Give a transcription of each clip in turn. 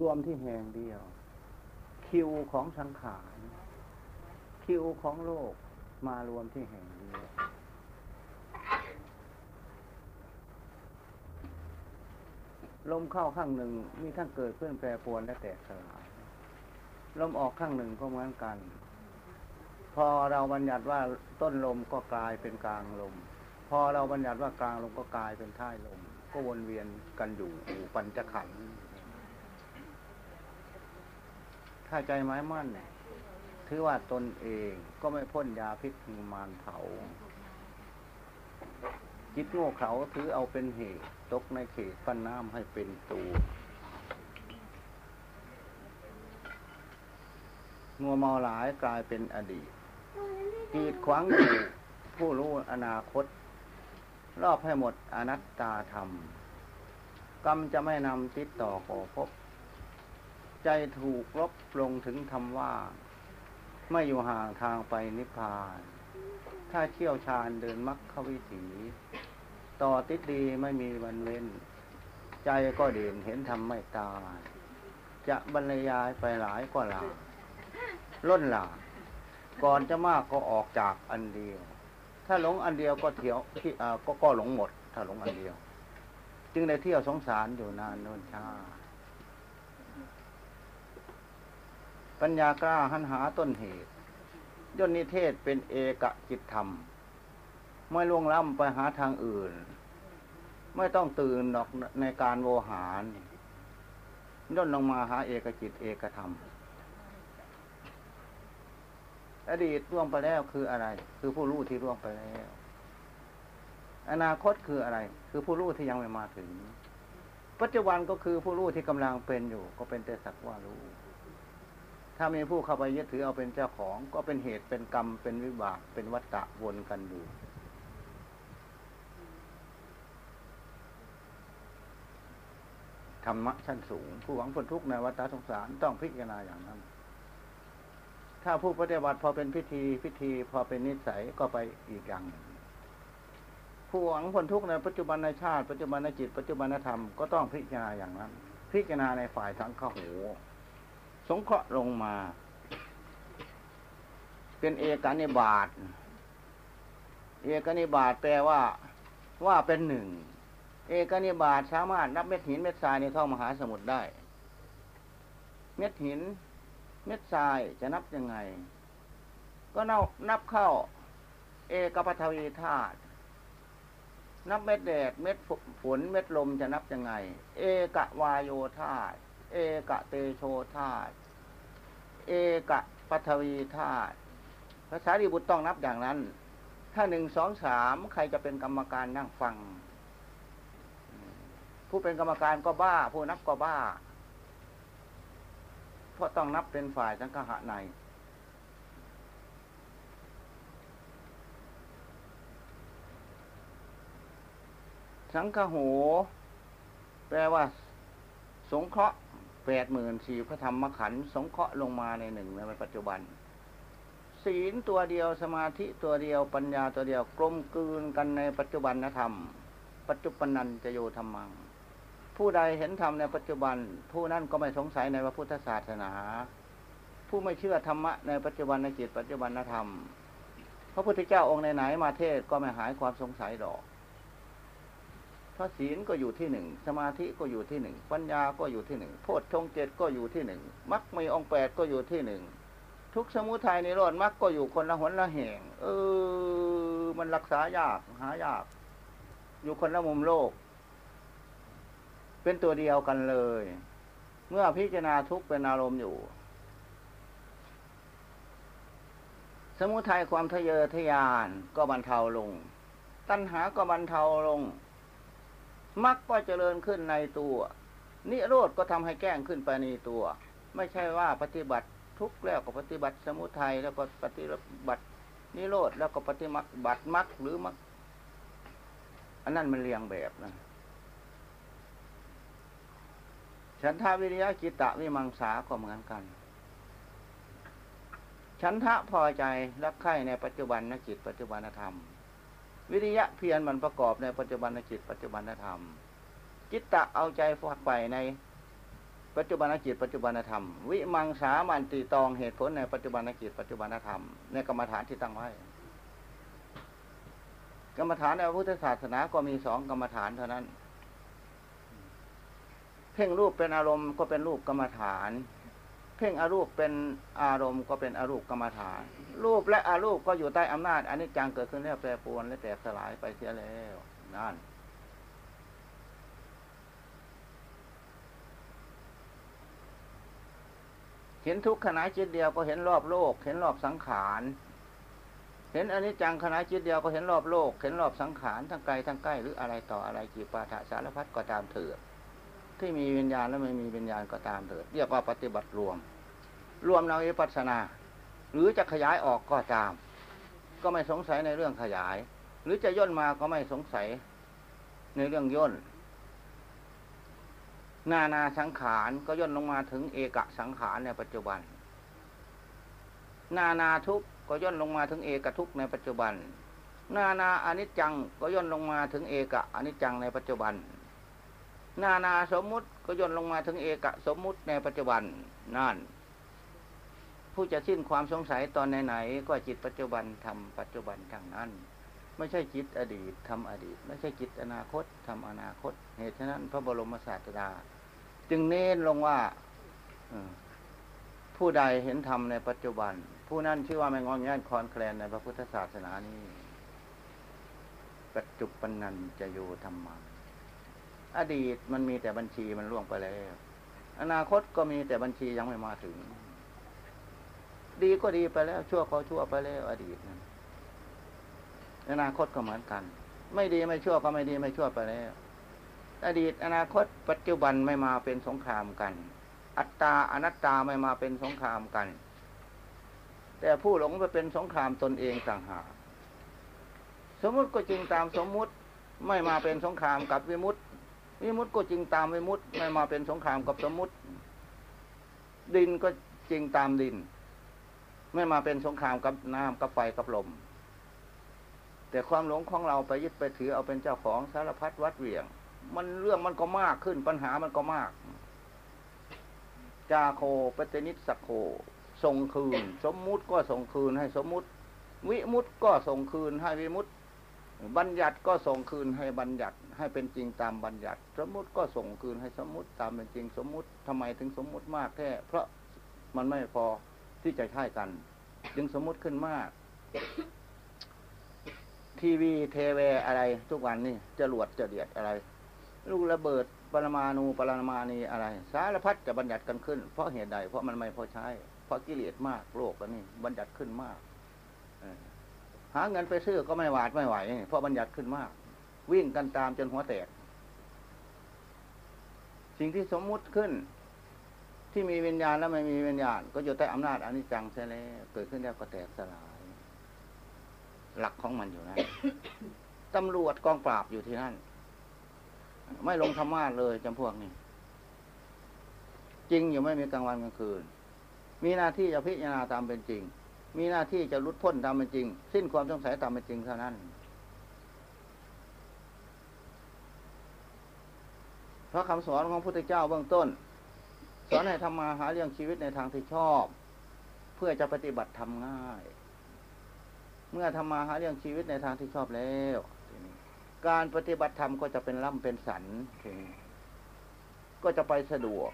รวมที่แห่งเดียว คิวของสังขารคิวของโลกมารวมที่แห่งเดียวลมเข้าข้างหนึ่งมีทั้งเกิดเพื่อนแปรปวนและแตกสลายลมออกข้างหนึ่งก็เหมือนกัน พอเราบัญญัติว่าต้นลมก็กลายเป็นกลางลม พอเราบัญญัติว่ากลางลมก็กลายเป็นท้ายลม ก็วนเวียนกันอยู่อู่ปัญจขันธ์ ถ้าใจไม้มั่นเนี่ยถือว่าตนเองก็ไม่พ้นยาพิษมารเผาจิตโง่เขาถือเอาเป็นเหตุตกในเขตปั้นน้ำให้เป็นตัวงัวเมาหลายกลายเป็นอดีตกีดขวางอยู่ผู้รู้อนาคต รอบให้หมดอนัตตาธรรม กรรมจะไม่นำติดต่อขอพบ ใจถูกลบลงถึงธรรมว่า ไม่อยู่ห่างทางไปนิพพาน ถ้าเชี่ยวชาญเดินมรรควิถี ต่อติดดีไม่มีวันเว้น ใจก็เด่นเห็นธรรมไม่ตาย จะบรรยายไปหลายก็หลาล้นหลาก่อนจะมากก็ออกจากอันเดียว ถ้าหลงอันเดียวก็เที่ยวที่อ่าก็ก็หลงหมด ถ้าหลงอันเดียว จึงได้เที่ยวสงสารอยู่นานโน้นชา ปัญญากล้าหันหาต้นเหตุย่นนิเทศเป็นเอกจิตธรรม ไม่ล่วงล้ำไปหาทางอื่น ไม่ต้องตื่นดอกในการโวหารย่นลงมาหาเอกจิตเอกธรรม อดีตล่วงไปแล้วคืออะไร คือผู้รู้ที่ล่วงไปแล้ว อนาคตคืออะไร คือผู้รู้ที่ยังไม่มาถึง ปัจจุบันก็คือผู้รู้ที่กำลังเป็นอยู่ ก็เป็นแต่สักว่ารู้ ถ้ามีผู้เข้าไปยึดถือเอาเป็นเจ้าของ ก็เป็นเหตุเป็นกรรมเป็นวิบากเป็นวัฏฏะวนกันอยู่ธรรมะชั้นสูง ผู้หวังพ้นทุกข์ในวัฏสงสารต้องพิจารณาอย่างนั้น ถ้าผู้ปฏิบัติพอเป็นพิธีพิธีพอเป็นนิสัยก็ไปอีกอย่างหนึ่งผู้หวังพ้นทุกข์ในปัจจุบันในชาติ ปัจจุบันในจิต ปัจจุบันในธรรมก็ต้องพิจารณาอย่างนั้น พิจารณาในฝ่ายสังฆโห สงเคราะห์ลงมา เป็นเอกานิบาตเอกานิบาตแปลว่าว่าเป็นหนึ่ง เอกานิบาตสามารถนับเม็ดหินเม็ดทรายในเข้ามหาสมุทรได้ เม็ดหิน เม็ดทรายจะนับยังไง ก็นับนับเข้า เอกปัทวีธาตุนับเม็ดแดดเม็ดฝนเม็ดลมจะนับยังไง เอกวายโยธาตุ เอกเตโชธาตุเอกปัทวีธาตุภาษาดีบุตรต้องนับอย่างนั้น ถ้าหนึ่งสองสามใครจะเป็นกรรมการนั่งฟัง ผู้เป็นกรรมการก็บ้า ผู้นับก็บ้า เพราะต้องนับเป็นฝ่ายสังฆะในสังฆโห แปลว่า สงเคราะห์ แปดหมื่นสี่พระธรรมขันธ์สงเคราะห์ลงมาในหนึ่งในปัจจุบัน ศีลตัวเดียวสมาธิตัวเดียวปัญญาตัวเดียวกลมกลืนกันในปัจจุบันธรรม ปัจจุบันนันจะโยธรรมัง ผู้ใดเห็นธรรมในปัจจุบัน ผู้นั้นก็ไม่สงสัยในพระพุทธศาสนา ผู้ไม่เชื่อธรรมะในปัจจุบันในจิตปัจจุบันธรรม พระพุทธเจ้าองค์ไหนๆมาเทศก็ไม่หายความสงสัยดอก พระศีลก็อยู่ที่หนึ่งสมาธิก็อยู่ที่หนึ่งปัญญาก็อยู่ที่หนึ่งโพชฌงเจตก็อยู่ที่หนึ่งมรรคมีองแปดก็อยู่ที่หนึ่งทุกสมุทัยในโลดมรรคก็อยู่คนละหนละแห่ง เออ มันรักษายากหายาก อยู่คนละมุมโลก เป็นตัวเดียวกันเลย เมื่อพิจารณาทุกเป็นอารมณ์อยู่ สมุทัยความทะเยอทะยานก็บรรเทาลง ตัณหาก็บรรเทาลง มรรคก็เจริญขึ้นในตัว นิโรธก็ทำให้แก้งขึ้นไปในตัว ไม่ใช่ว่าปฏิบัติทุกแล้วก็ปฏิบัติสมุทัยแล้วก็ปฏิบัตินิโรธแล้วก็ปฏิบัติมรรคหรือมรรคอันนั้นมันเรียงแบบนะฉันทาวิริยะจิตตะวิมังสาก็เหมือนกัน ฉันทะพอใจรักใคร่ในปัจจุบันนจิตปัจจุบันธรรม วิริยะเพียรมันประกอบในปัจจุบันจิตปัจจุบันธรรม จิตตะเอาใจฝักใฝ่ในปัจจุบันจิตปัจจุบันธรรม วิมังสามันติตองเหตุผลในปัจจุบันจิตปัจจุบันธรรมในกรรมฐานที่ตั้งไว้ กรรมฐานในพุทธศาสนาก็มีสองกรรมฐานเท่านั้น เพ่งรูปเป็นอารมณ์ก็เป็นรูปกรรมฐาน เพ่งอารูปเป็นอารมณ์ก็เป็นอารูปกรรมฐาน รูปและอารูปก็อยู่ใต้อำนาจอันนี้จังเกิดขึ้นแล้วแปรปรวนและแตกสลายไปเสียแล้วนั่นเห็นทุกขณะจิตเดียวก็เห็นรอบโลก เห็นรอบสังขาร เห็นอนิจจังขณะจิตเดียวก็เห็นรอบโลก เห็นรอบสังขารทั้งไกลทั้งใกล้หรืออะไรต่ออะไรจีปาถะสารพัดก็ตามเถิด ที่มีวิญญาณและไม่มีวิญญาณก็ตามเถิดเรียกว่าปฏิบัติรวม รวมเราวิปัสสนา หรือจะขยายออกก็ตาม ก็ไม่สงสัยในเรื่องขยาย หรือจะย่นมาก็ไม่สงสัยในเรื่องย่นนานาสังขารก็ย่นลงมาถึงเอกสังขารในปัจจุบัน นานาทุกก็ย่นลงมาถึงเอกทุกในปัจจุบัน นานาอนิจจังก็ย่นลงมาถึงเอกอนิจจังในปัจจุบัน นานาสมมุติก็ย่นลงมาถึงเอกสมมุติในปัจจุบันนั่น ผู้จะสิ้นความสงสัยตอนไหนๆก็จิตปัจจุบันทำปัจจุบันทั้งนั้น ไม่ใช่จิตอดีตทำอดีต ไม่ใช่จิตอนาคตทำอนาคต เหตุฉะนั้น พระบรมศาสดา จึงเน้นลงว่าผู้ใดเห็นธรรมในปัจจุบัน ผู้นั้นชื่อว่าไม่งอนแง่นคอนแคลนในพระพุทธศาสนานี้ปัจจุบันนันจะอยู่ธรรมะ อดีตมันมีแต่บัญชีมันล่วงไปแล้ว อนาคตก็มีแต่บัญชียังไม่มาถึง ดีก็ดีไปแล้ว ชั่วก็ชั่วไปแล้วอดีตนั้นอนาคตก็เหมือนกัน ไม่ดีไม่ชั่วก็ไม่ดีไม่ชั่วไปแล้ว อดีต อนาคต ปัจจุบันไม่มาเป็นสงครามกัน อัตตาอนัตตาไม่มาเป็นสงครามกัน แต่ผู้หลงไปเป็นสงครามตนเองต่างหากสมมุติก็จริงตามสมมุติไม่มาเป็นสงครามกับวิมุติ วิมุตติก็จริงตามวิมุตติไม่มาเป็นสงครามกับสมมุติ ดินก็จริงตามดิน ไม่มาเป็นสงครามกับน้ำกับไฟกับลม แต่ความหลงของเราไปยึดไปถือเอาเป็นเจ้าของสารพัดวัดเหวี่ยง มันเรื่องมันก็มากขึ้นปัญหามันก็มากจาโคปฏินิสโคส่งคืน สมมุติก็ส่งคืนให้สมมุติ วิมุตก็ส่งคืนให้วิมุตบัญญัติก็ส่งคืนให้บัญญัติ ให้เป็นจริงตามบัญญัติ สมมุติก็ส่งคืนให้สมมุติตามเป็นจริงสมมุติทำไมถึงสมมุติมากแค่เพราะมันไม่พอที่จะใช้กัน จึงสมมุติขึ้นมาก ทีวีเทเวอะไร ทุกวันนี่จรวดจะเดียดอะไร ลูกระเบิดปรมาณูปรมาณีอะไร สารพัดจะบัญญัติกันขึ้น เพราะเหตุใด เพราะมันไม่พอใช้ เพราะกิเลสมากโลกแล้วนี่บัญญัติขึ้นมากหาเงินไปซื้อก็ไม่หวาดไม่ไหวเพราะบัญญัติขึ้นมาก วิ่งกันตามจนหัวแตก สิ่งที่สมมุติขึ้น ที่มีวิญญาณแล้วไม่มีวิญญาณ ก็อยู่ใต้อำนาจอนิจจังใช่แล้วเกิดขึ้นแล้วก็แตกสลาย หลักของมันอยู่นะตำรวจกองปราบอยู่ที่นั่น ไม่ลงธรรมะเลยจำพวกนี้ จริงอยู่ไม่มีกลางวันกลางคืน มีหน้าที่จะพิจารณาตามเป็นจริง มีหน้าที่จะลุดพ้นตามเป็นจริง สิ้นความสงสัยตามเป็นจริงเท่านั้น เพราะคำสอนของพระพุทธเจ้าเบื้องต้น สอนให้ทำมาหาเรื่องชีวิตในทางที่ชอบ เพื่อจะปฏิบัติทำง่าย เมื่อทำมาหาเรื่องชีวิตในทางที่ชอบแล้วการปฏิบัติธรรมก็จะเป็นล่ำเป็นสันก็จะไปสะดวก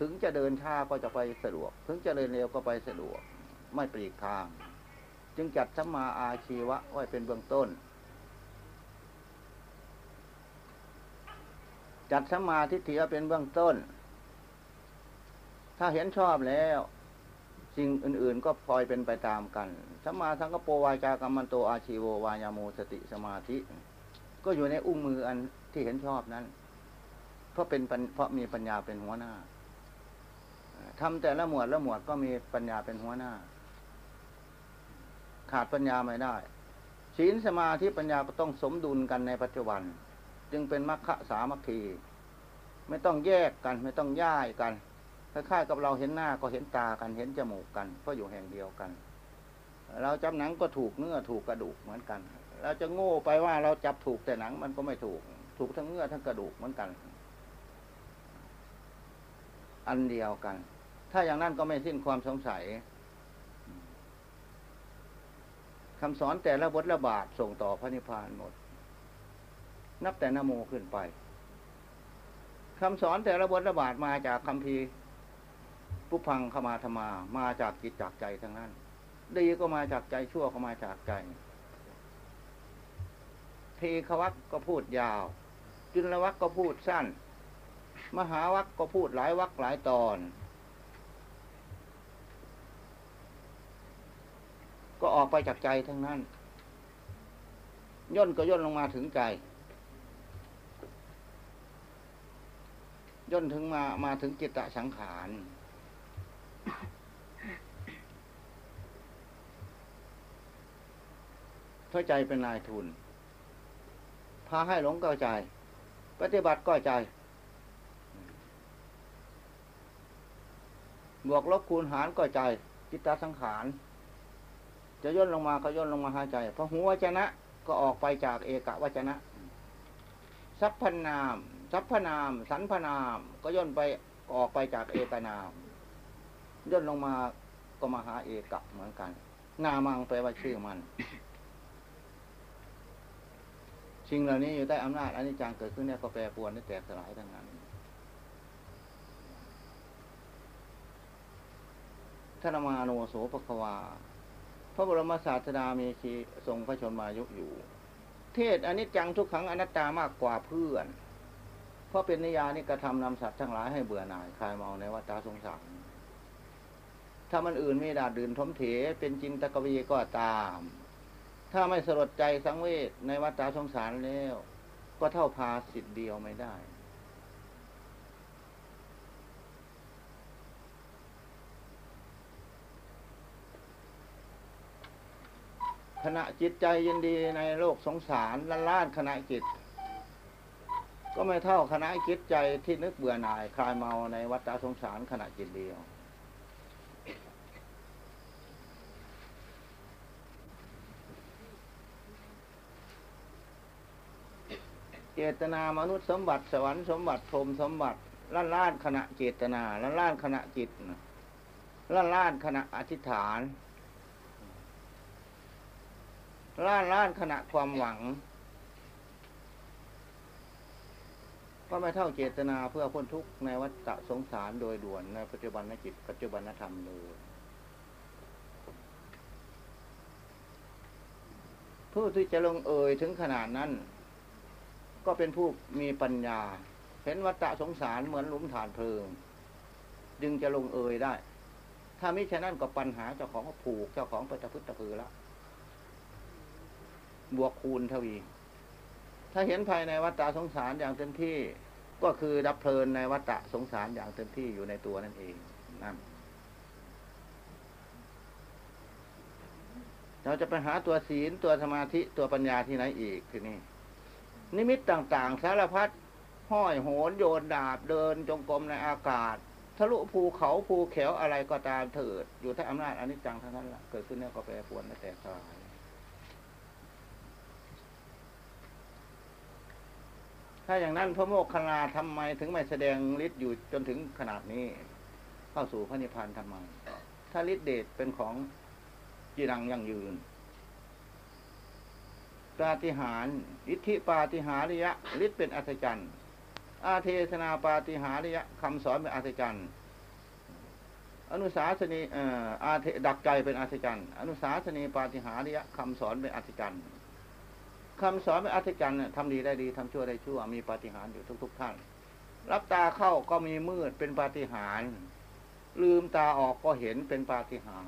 ถึงจะเดินช้าก็จะไปสะดวก ถึงจะเดินเร็วก็ไปสะดวก ไม่ปลีกทาง จึงจัดสัมมาอาชีวะไว้เป็นเบื้องต้น จัดสมาทิฏฐิเป็นเบื้องต้น ถ้าเห็นชอบแล้ว สิ่งอื่น ๆ ก็พลอยเป็นไปตามกันสมาสังกปวาจากรรมันโตอาชีโววายาโมสติสมาธิ ก็อยู่ในอุ้งมืออันที่เห็นชอบนั้น เพราะเป็นเพราะมีปัญญาเป็นหัวหน้าทำแต่ละหมวดละหมวดก็มีปัญญาเป็นหัวหน้า ขาดปัญญาไม่ได้ศีลสมาธิปัญญาก็ต้องสมดุลกันในปัจจุบัน จึงเป็นมรรคสามัคคีไม่ต้องแยกกัน ไม่ต้องย่ายกันคล้ายๆกับเราเห็นหน้าก็เห็นตากันเห็นจมูกกัน เพราะอยู่แห่งเดียวกัน เราจำหนังก็ถูกเนื้อถูกกระดูกเหมือนกัน เราจะโง่ไปว่าเราจับถูกแต่หนังมันก็ไม่ถูก ถูกทั้งเนื้อทั้งกระดูกเหมือนกัน อันเดียวกัน ถ้าอย่างนั้นก็ไม่สิ้นความสงสัยคำสอนแต่ละบทละบาทส่งต่อพระนิพพานหมด นับแต่นโมขึ้นไปคำสอนแต่ละบทละบาทมาจากคำพีผู้พังขมาธรรมามาจากจิตจากใจทั้งนั้น ดีก็มาจากใจชั่วก็มาจากใจทีขวักก็พูดยาว จุลวักก็พูดสั้น มหาวักก็พูดหลายวักหลายตอน ก็ออกไปจากใจทั้งนั้น ย่นก็ย่นลงมาถึงใจ ย่นถึงมามาถึงจิตตสังขารเพราะใจเป็นนายทุน พาให้หลงก็ใจ ปฏิบัติก็ใจ บวกลบคูณหารก็ใจ จิตตสังขาร จะย่นลงมาก็ย่นลงมาหาใจพอหัววจนะก็ออกไปจากเอกวจนะ สัพพนาม สัพพนาม สันพนาม ก็ย่นไปออกไปจากเอกนาม ย่นลงมาก็มาหาเอกเหมือนกัน นามังแปลว่าชื่อมันสิ่งเหล่านี้อยู่ใต้อำนาจอันนี้จังเกิดขึ้นเนี่ยก็แปรปวนได้แตกสลายทั้งนั้นท่านมาโนโสภควา พระบรมศาสดามีชีทรงพระชนมายุอยู่ เทศอนนี้จังทุกครั้งอนัตตามากกว่าเพื่อน เพราะเป็นนิยานี่กระทำนำสัตว์ทั้งหลายให้เบื่อหน่ายคลายเมาในวัฏสงสารถ้ามันอื่นไม่ดาดื่นทมเถ เป็นจินตกวีก็ตาม ถ้าไม่สลดใจสังเวชในวัฏสงสารแล้ว ก็เท่าพาสิทธิ์เดียวไม่ได้ขณะจิตใจยินดีในโลกสงสารละลานขณะจิต ก็ไม่เท่าขณะจิตใจที่นึกเบื่อหน่ายคลายเมาในวัฏสงสารขณะจิตเดียว เจตนามนุษย์สมบัติสวรรค์สมบัติพรมสมบัติล้านล้านขณะเจตนาล้านล้านขณะจิตล้านล้านขณะอธิษฐานล้านล้านขณะความหวัง ก็ไม่เท่าเจตนาเพื่อพ้นทุกข์ในวัฏสงสารโดยด่วนในปัจจุบันนจิตปัจจุบันนธรรมเลยผู้ที่จะลงเอ่ยถึงขนาดนั้น ก็เป็นผู้มีปัญญา เห็นวัฏสงสารเหมือนหลุมฐานเพลิง จึงจะลงเอ่ยได้ ถ้ามิฉะนั้นก็ปัญหาเจ้าของก็ผูกเจ้าของไปตะพึตะพือละบวกคูณทวี ถ้าเห็นภายในวัฏสงสารอย่างเต็มที่ ก็คือดับเพลินในวัฏสงสารอย่างเต็มที่อยู่ในตัวนั่นเองนั่นเราจะไปหาตัวศีลตัวสมาธิตัวปัญญาที่ไหนอีกทีนี้นิมิตต่าง ๆ สารพัดห้อยโหนโยนดาบเดินจงกรมในอากาศ ทะลุภูเขาภูเขียวอะไรก็ตามเถิด อยู่ที่อำนาจอนิจจังทั้งนั้นแหละเกิดขึ้นแล้วก็แปรปรวนและแตกสลาย ถ้าอย่างนั้นพระโมกขลาทำไมถึงไม่แสดงฤทธิ์อยู่จนถึงขนาดนี้ เข้าสู่พระนิพพานทำไม ถ้าฤทธิเดชเป็นของจีรังยั่งยืนปาฏิหารอิทธิปาฏิหาริยะฤทธิ์เป็นอัศจรรย์ อาเทศนาปาฏิหาริยะคำสอนเป็นอัศจรรย์อนุสาสนีอาเทดักใจเป็นอัศจรรย์ อนุสาสนีปาฏิหาริยะคำสอนเป็นอัศจรรย์ คำสอนเป็นอัศจรรย์ทำดีได้ดีทำชั่วได้ชั่ว มีปาฏิหารอยู่ทุก ๆ ท่าน รับตาเข้าก็มีมืดเป็นปาฏิหารลืมตาออกก็เห็นเป็นปาฏิหาร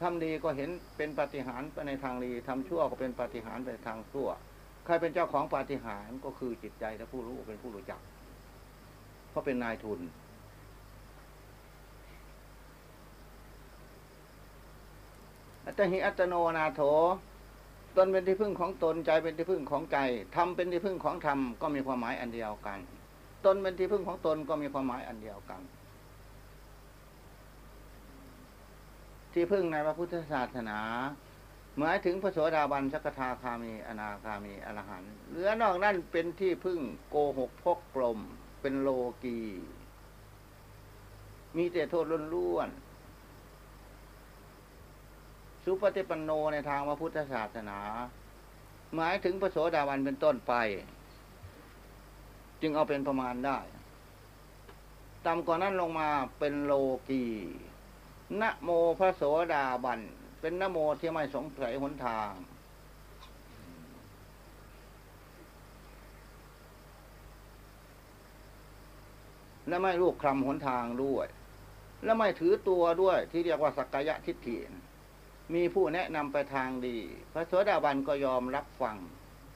ทำดีก็เห็นเป็นปฏิหารไปในทางดีทำชั่วก็เป็นปฏิหารไปทางชั่ว ใครเป็นเจ้าของปฏิหารก็คือจิตใจและผู้รู้เป็นผู้รู้จัก เพราะเป็นนายทุนอัตหิอัตโนนาโถ ตนเป็นที่พึ่งของตนใจเป็นที่พึ่งของใจทำเป็นที่พึ่งของธรรมก็มีความหมายอันเดียวกัน ตนเป็นที่พึ่งของตนก็มีความหมายอันเดียวกัน ที่พึ่งในพระพุทธศาสนาหมายถึงพระโสดาบันสักทาคามีอนาคามีอรหันต์เหลือนอกนั่นเป็นที่พึ่งโกหกพกกลม เป็นโลกี มีแต่โทษล้วนๆ สุปฏิปันโนในทางพระพุทธศาสนา หมายถึงพระโสดาบันเป็นต้นไป จึงเอาเป็นประมาณได้ต่ำกว่านั้นลงมาเป็นโลกีนะโมพระโสดาบัน เป็นนโมที่ไม่สงสัยหนทาง และไม่ลูกคลำหนทางด้วย และไม่ถือตัวด้วยที่เรียกว่าสักกายทิฏฐิ มีผู้แนะนำไปทางดี พระโสดาบันก็ยอมรับฟัง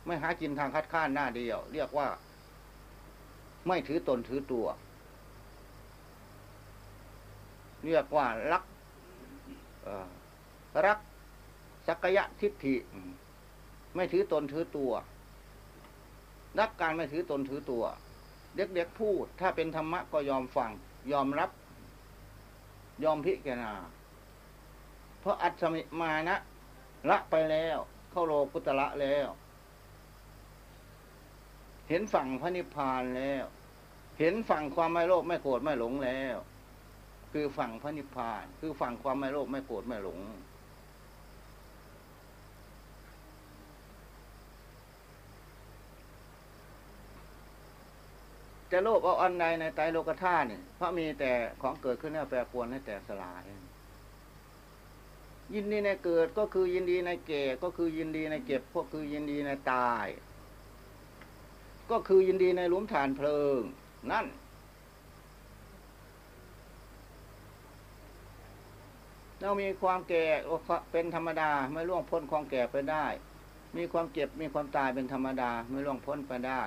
ไม่หากินทางคัดค้านหน้าเดียว เรียกว่า ไม่ถือตนถือตัว เรียกว่ารักรักสักยะทิฏฐิ ไม่ถือตนถือตัว รักการไม่ถือตนถือตัว เด็กๆพูด ถ้าเป็นธรรมะก็ยอมฟัง ยอมรับ ยอมพิจารณา เพราะอัศมิมานะละไปแล้ว เข้าโลกุตละแล้ว เห็นฝั่งพระนิพพานแล้ว เห็นฝั่งความไม่โลภไม่โกรธไม่หลงแล้ว คือฝั่งพระนิพพาน คือฝั่งความไม่โลภไม่โกรธไม่หลงจะโลภเอาอันใดในไตโลกธาตุนี่เพราะมีแต่ของเกิดขึ้นแล้วแปรปรวนให้แต่สลาย ยินดีในเกิดก็คือยินดีในเก่ก็คือยินดีในเก็บก็คือยินดีในตาย ก็คือยินดีในลุมฐานเพลิง นั่น เรามีความแก่เป็นธรรมดาไม่ล่วงพ้นความแก่ไปได้ มีความเก็บมีความตายเป็นธรรมดาไม่ล่วงพ้นไปได้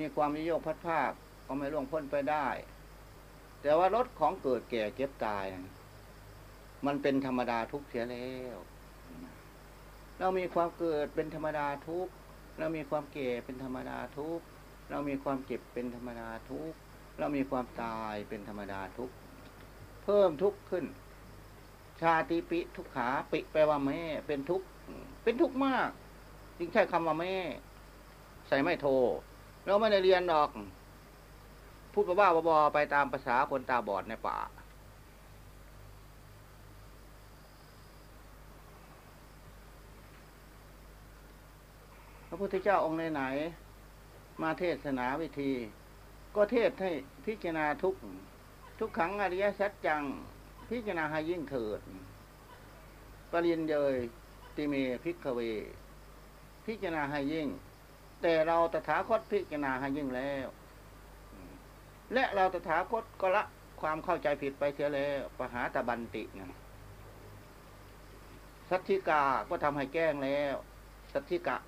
มีความมิโยกพัดภาคก็ไม่ล่วงพ้นไปได้ แต่ว่ารถของเกิดแก่เก็บตาย มันเป็นธรรมดาทุกเสียแล้ว เรามีความเกิดเป็นธรรมดาทุก เรามีความเก่เป็นธรรมดาทุก เรามีความเก็บเป็นธรรมดาทุก เรามีความตายเป็นธรรมดาทุก เพิ่มทุกขึ้น ชาติปิทุกขาปิแปลว่าแม่ เป็นทุก เป็นทุกมาก จึงใช้คำว่าแม่ ใส่ไม่โท เราไม่ได้เรียนดอก พูดบ้าๆบอๆไปตามภาษาคนตาบอดในป่า ระพุทธเจ้าองค์ไหนๆมาเทศนาวิธี ก็เทศให้พิจารณาทุกทุกขังอริยสัจจัง พิจารณาให้ยิ่งเถิด ปริญเยยติเมพิกเว พิจารณาให้ยิ่ง แต่เราตถาคตพิจารณาให้ยิ่งแล้ว และเราตถาคตก็ละความเข้าใจผิดไปเสียแล้วปหาตบันตินะสัตธิกาก็ทำให้แจ้งแล้ว สัตธิกะ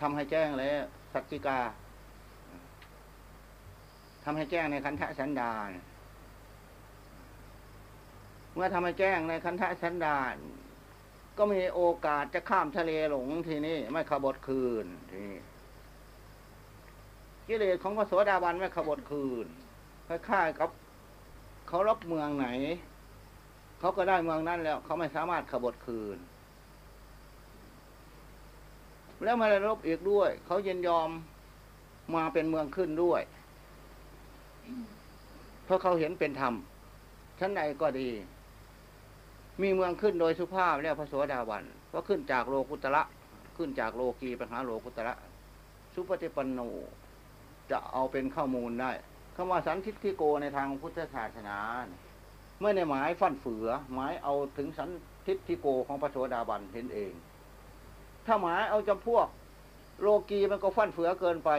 ทำให้แจ้งแล้ว สัตธิกาทำให้แจ้งในคันธสันดานเมื่อทำให้แจ้งในคันธสันดาน ก็มีโอกาสจะข้ามทะเลหลงทีนี้ไม่ขบฏคืนทีนี้กิเลสของพระโสดาบันไม่ขบฏคืนคล้ายๆกับเขารบเมืองไหน เขาก็ได้เมืองนั้นแล้ว เขาไม่สามารถขบฏคืน แล้วมาได้รบอีกด้วย เขายินยอมมาเป็นเมืองขึ้นด้วย เพราะเขาเห็นเป็นธรรมชั้นใดก็ดี มีเมืองขึ้นโดยสุภาพแล้วพระโสดาบันก็ขึ้นจากโลกุตระขึ้นจากโลกีไปหาโลกุตระสุปฏิปันโนจะเอาเป็นข้อมูลได้คำว่าสันทิฏฐิโกในทางพุทธศาสนาไม่ในหมายฟันเฟือ หมายเอาถึงสันทิฏฐิโกของพระโสดาบันเห็นเอง ถ้าหมายเอาจำพวก โลกีมันก็ฟั่นเฟือเกินไป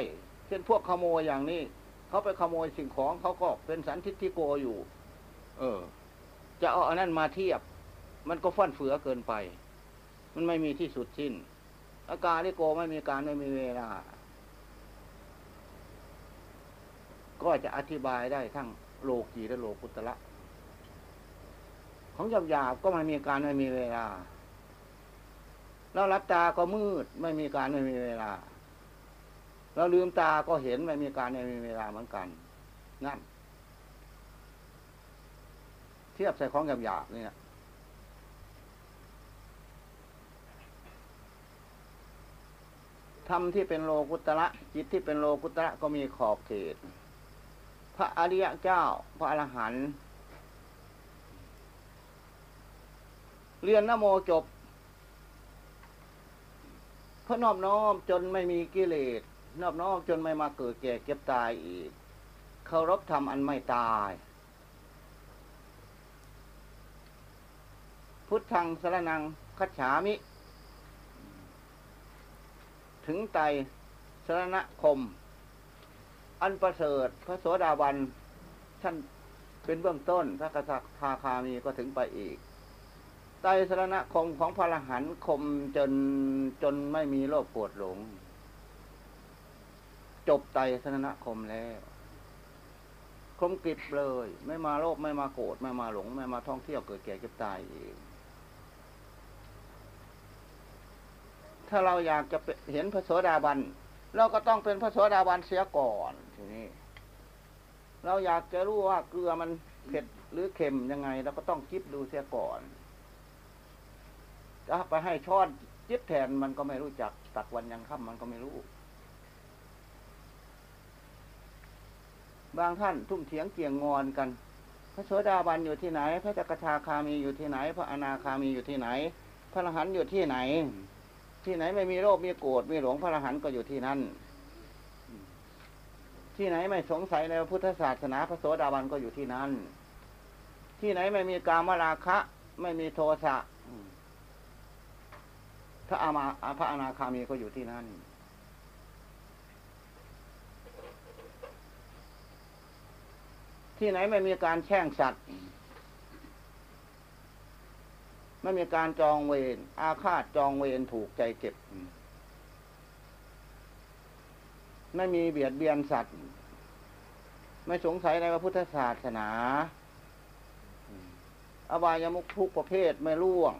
เช่นพวกขโมยอย่างนี้ เขาไปขโมยสิ่งของเขาก็เป็นสันทิฏฐิโกอยู่ เออ จะเอาอันนั้นมาเทียบ มันก็ฟั่นเฟือเกินไป มันไม่มีที่สุดสิ้น อาการที่โกไม่มีการไม่มีเวลา ก็จะอธิบายได้ทั้งโลกีและโลกุตละของหยาบหยาบก็ไม่มีการไม่มีเวลา เรารับตาก็มืดไม่มีการไม่มีเวลาเราลืมตาก็เห็นไม่มีการไม่มีเวลาเหมือนกัน นั่น เทียบใส่ของหยาบหยาบเนี่ยธรรมที่เป็นโลกุตระจิตที่เป็นโลกุตระก็มีขอบเขต พระอริยเจ้า พระอรหันต์เรียนนโมจบ พราะนอบน้อมจนไม่มีกิเลสนอบน้อมจนไม่มาเกิดแก่เก็บตายอีกเคารพธรรมอันไม่ตาย พุทธังสรนังคัจฉามิ ถึงไตสรณคม อันประเสริฐพระโสดาบันท่านเป็นเบื้องต้นพระกษัตริย์ทาคามีก็ถึงไปอีก ไตรสรณคมของพระอรหันต์คมจนจนไม่มีโรคปวดหลง จบไตรสรณคมแล้วคมกริบเลย ไม่มาโลภไม่มาโกรธไม่มาหลง ไม่มาท่องเที่ยวเกิดแก่เก็บตายเองถ้าเราอยากจะเห็นพระโสดาบันเราก็ต้องเป็นพระโสดาบันเสียก่อนทีนี้ เราอยากจะรู้ว่าเกลือมันเผ็ดหรือเค็มยังไงเราก็ต้องจิบดูเสียก่อน ถ้าไปให้ช้อนจิบแทนมันก็ไม่รู้จัก ตักวันยังค่ำมันก็ไม่รู้ บางท่านทุ่มเถียงเกี่ยงงอนกัน พระโสดาบันอยู่ที่ไหน พระจักรชาคามีอยู่ที่ไหน พระอนาคามีอยู่ที่ไหน พระอรหันต์อยู่ที่ไหน ที่ไหนไม่มีโรคมีโกรธมีหลงพระอรหันต์ก็อยู่ที่นั่นที่ไหนไม่สงสัยในพุทธศาสนาพระโสดาบันก็อยู่ที่นั่นที่ไหนไม่มีกามราคะ ไม่มีโทสะ พระอามาพระอนาคามีก็อยู่ที่นั่นที่ไหนไม่มีการแช่งสัตว์ไม่มีการจองเวรอาฆาตจองเวรผูกใจเก็บ ไม่มีเบียดเบียนสัตว์ ไม่สงสัยในพระพุทธศาสนา อบายามุขทุกประเภทไม่ล่วง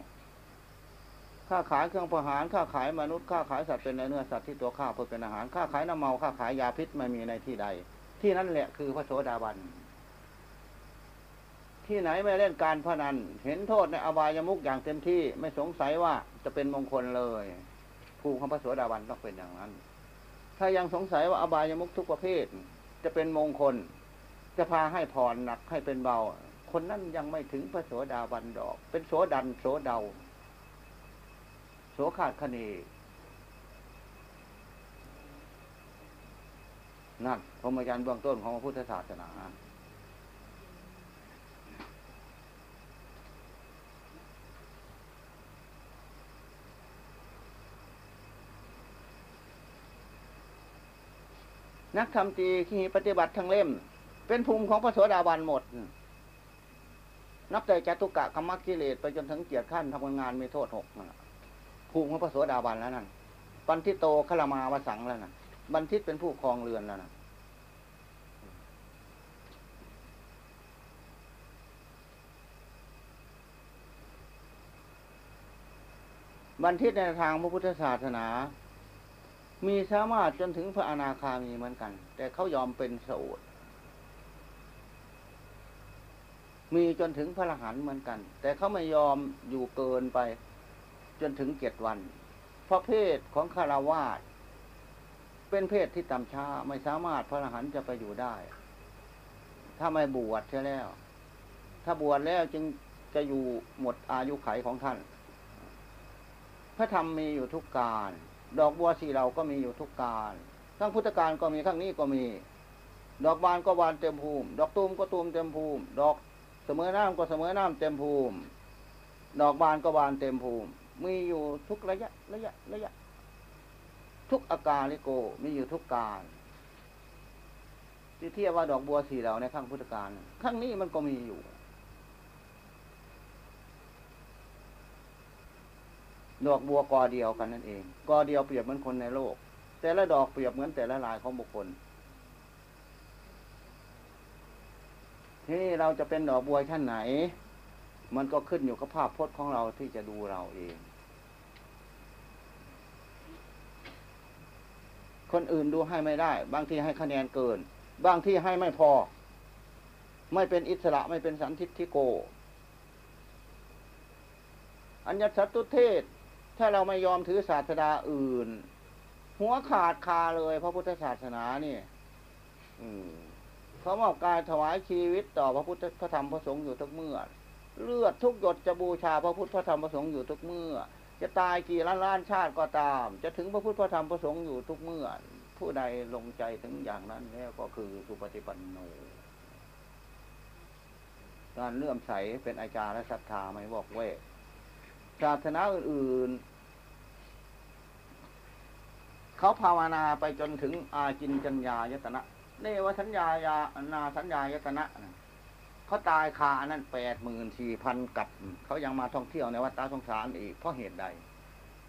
ค่าขายเครื่องประหารค่าขายมนุษย์ค่าขายสัตว์เป็นเนื้อสัตว์ที่ตัวข้าเพื่อเป็นอาหารค่าขายน้ำเมาค่าขายยาพิษไม่มีในที่ใด ที่นั่นแหละคือพระโสดาบันที่ไหนไม่เล่นการพนัน เห็นโทษในอบายมุกอย่างเต็มที่ไม่สงสัยว่าจะเป็นมงคลเลยภูมิของพระโสดาบันต้องเป็นอย่างนั้น ถ้ายังสงสัยว่าอบายมุกทุกประเภท จะเป็นมงคล จะพาให้ผ่อนหนักให้เป็นเบา คนนั้นยังไม่ถึงพระโสดาบันดอก เป็นโสดันโสเดา ขาดคณีนั่นพรหมจรรย์เบื้องต้นของพระพุทธศาสนา นักทำตีที่ปฏิบัติทั้งเล่ม เป็นภูมิของพระโสดาบันหมด นับแต่จตุกะกรรมกิเลสไปจนถึงเกียรติขั้นทำงานมีโทษหก ภูมิของพระโสดาบันแล้วนั่นบันทิโตขลามาวสังแล้วนั่นบันทิตเป็นผู้ครองเรือนแล้วนั่นบันทิตในทางพระพุทธศาสนา มีสามารถจนถึงพระอนาคามีเหมือนกัน แต่เขายอมเป็นโสดมีจนถึงพระรหันต์เหมือนกัน แต่เขาไม่ยอมอยู่เกินไป จนถึงเจ็ดวัน เพราะเพศของคารวาสเป็นเพศที่ต่ำช้าไม่สามารถพระอรหันต์จะไปอยู่ได้ ถ้าไม่บวชใช่แล้ว ถ้าบวชแล้วจึงจะอยู่หมดอายุไขของท่าน พระธรรมมีอยู่ทุกการ ดอกบัวสีเราก็มีอยู่ทุกการทั้งพุทธการก็มีทั้งนี้ก็มี ดอกบานก็บานเต็มภูมิ ดอกตูมก็ตูมเต็มภูมิ ดอกเสมอน้ำก็เสมอน้ำเต็มภูมิ ดอกบานก็บานเต็มภูมิ มีอยู่ทุกระยะ ระยะ ระยะ ทุกอาการลิโก มีอยู่ทุกการที่เทียบว่าดอกบัวสีเหล่าในข้างพุทธการข้างนี้มันก็มีอยู่ ดอกบัวกอเดียวกันนั่นเองกอเดียวเปรียบเหมือนคนในโลก แต่ละดอกเปรียบเหมือนแต่ละลายของบุคคลทีนี้เราจะเป็นดอกบัวท่านไหน มันก็ขึ้นอยู่กับภาพพจน์ของเราที่จะดูเราเอง คนอื่นดูให้ไม่ได้ บางทีให้คะแนนเกิน บางที่ให้ไม่พอ ไม่เป็นอิสระไม่เป็นสันทิฏฐิโก อัญญสัตตุเทศ ถ้าเราไม่ยอมถือศาสดาอื่น หัวขาดคาเลยพระพุทธศาสนานี่เขามอบกายถวายชีวิตต่อพระพุทธพระธรรมพระสงฆ์อยู่ทุกเมื่อ เลือดทุกหยดจะบูชาพระพุทธพระธรรมพระสงฆ์อยู่ทุกเมื่อ จะตายกี่ล้านล้านชาติก็ตาม จะถึงพระพุทธพระธรรมพระสงฆ์อยู่ทุกเมื่อ ผู้ใดลงใจถึงอย่างนั้นแล้วก็คือสุปฏิปันโนการเลื่อมใสเป็นอาจารย์และศรัทธาไม่บอกเวศาสนาอื่นๆ เขาภาวนาไปจนถึงอาจินจัญญายตนะเนวสัญญายานาสัญญายตนะ เขาตายคาอันนั้นแปดหมื่นสี่พันกับเขายังมาท่องเที่ยวในวัดตาสงสารอีกเพราะเหตุใด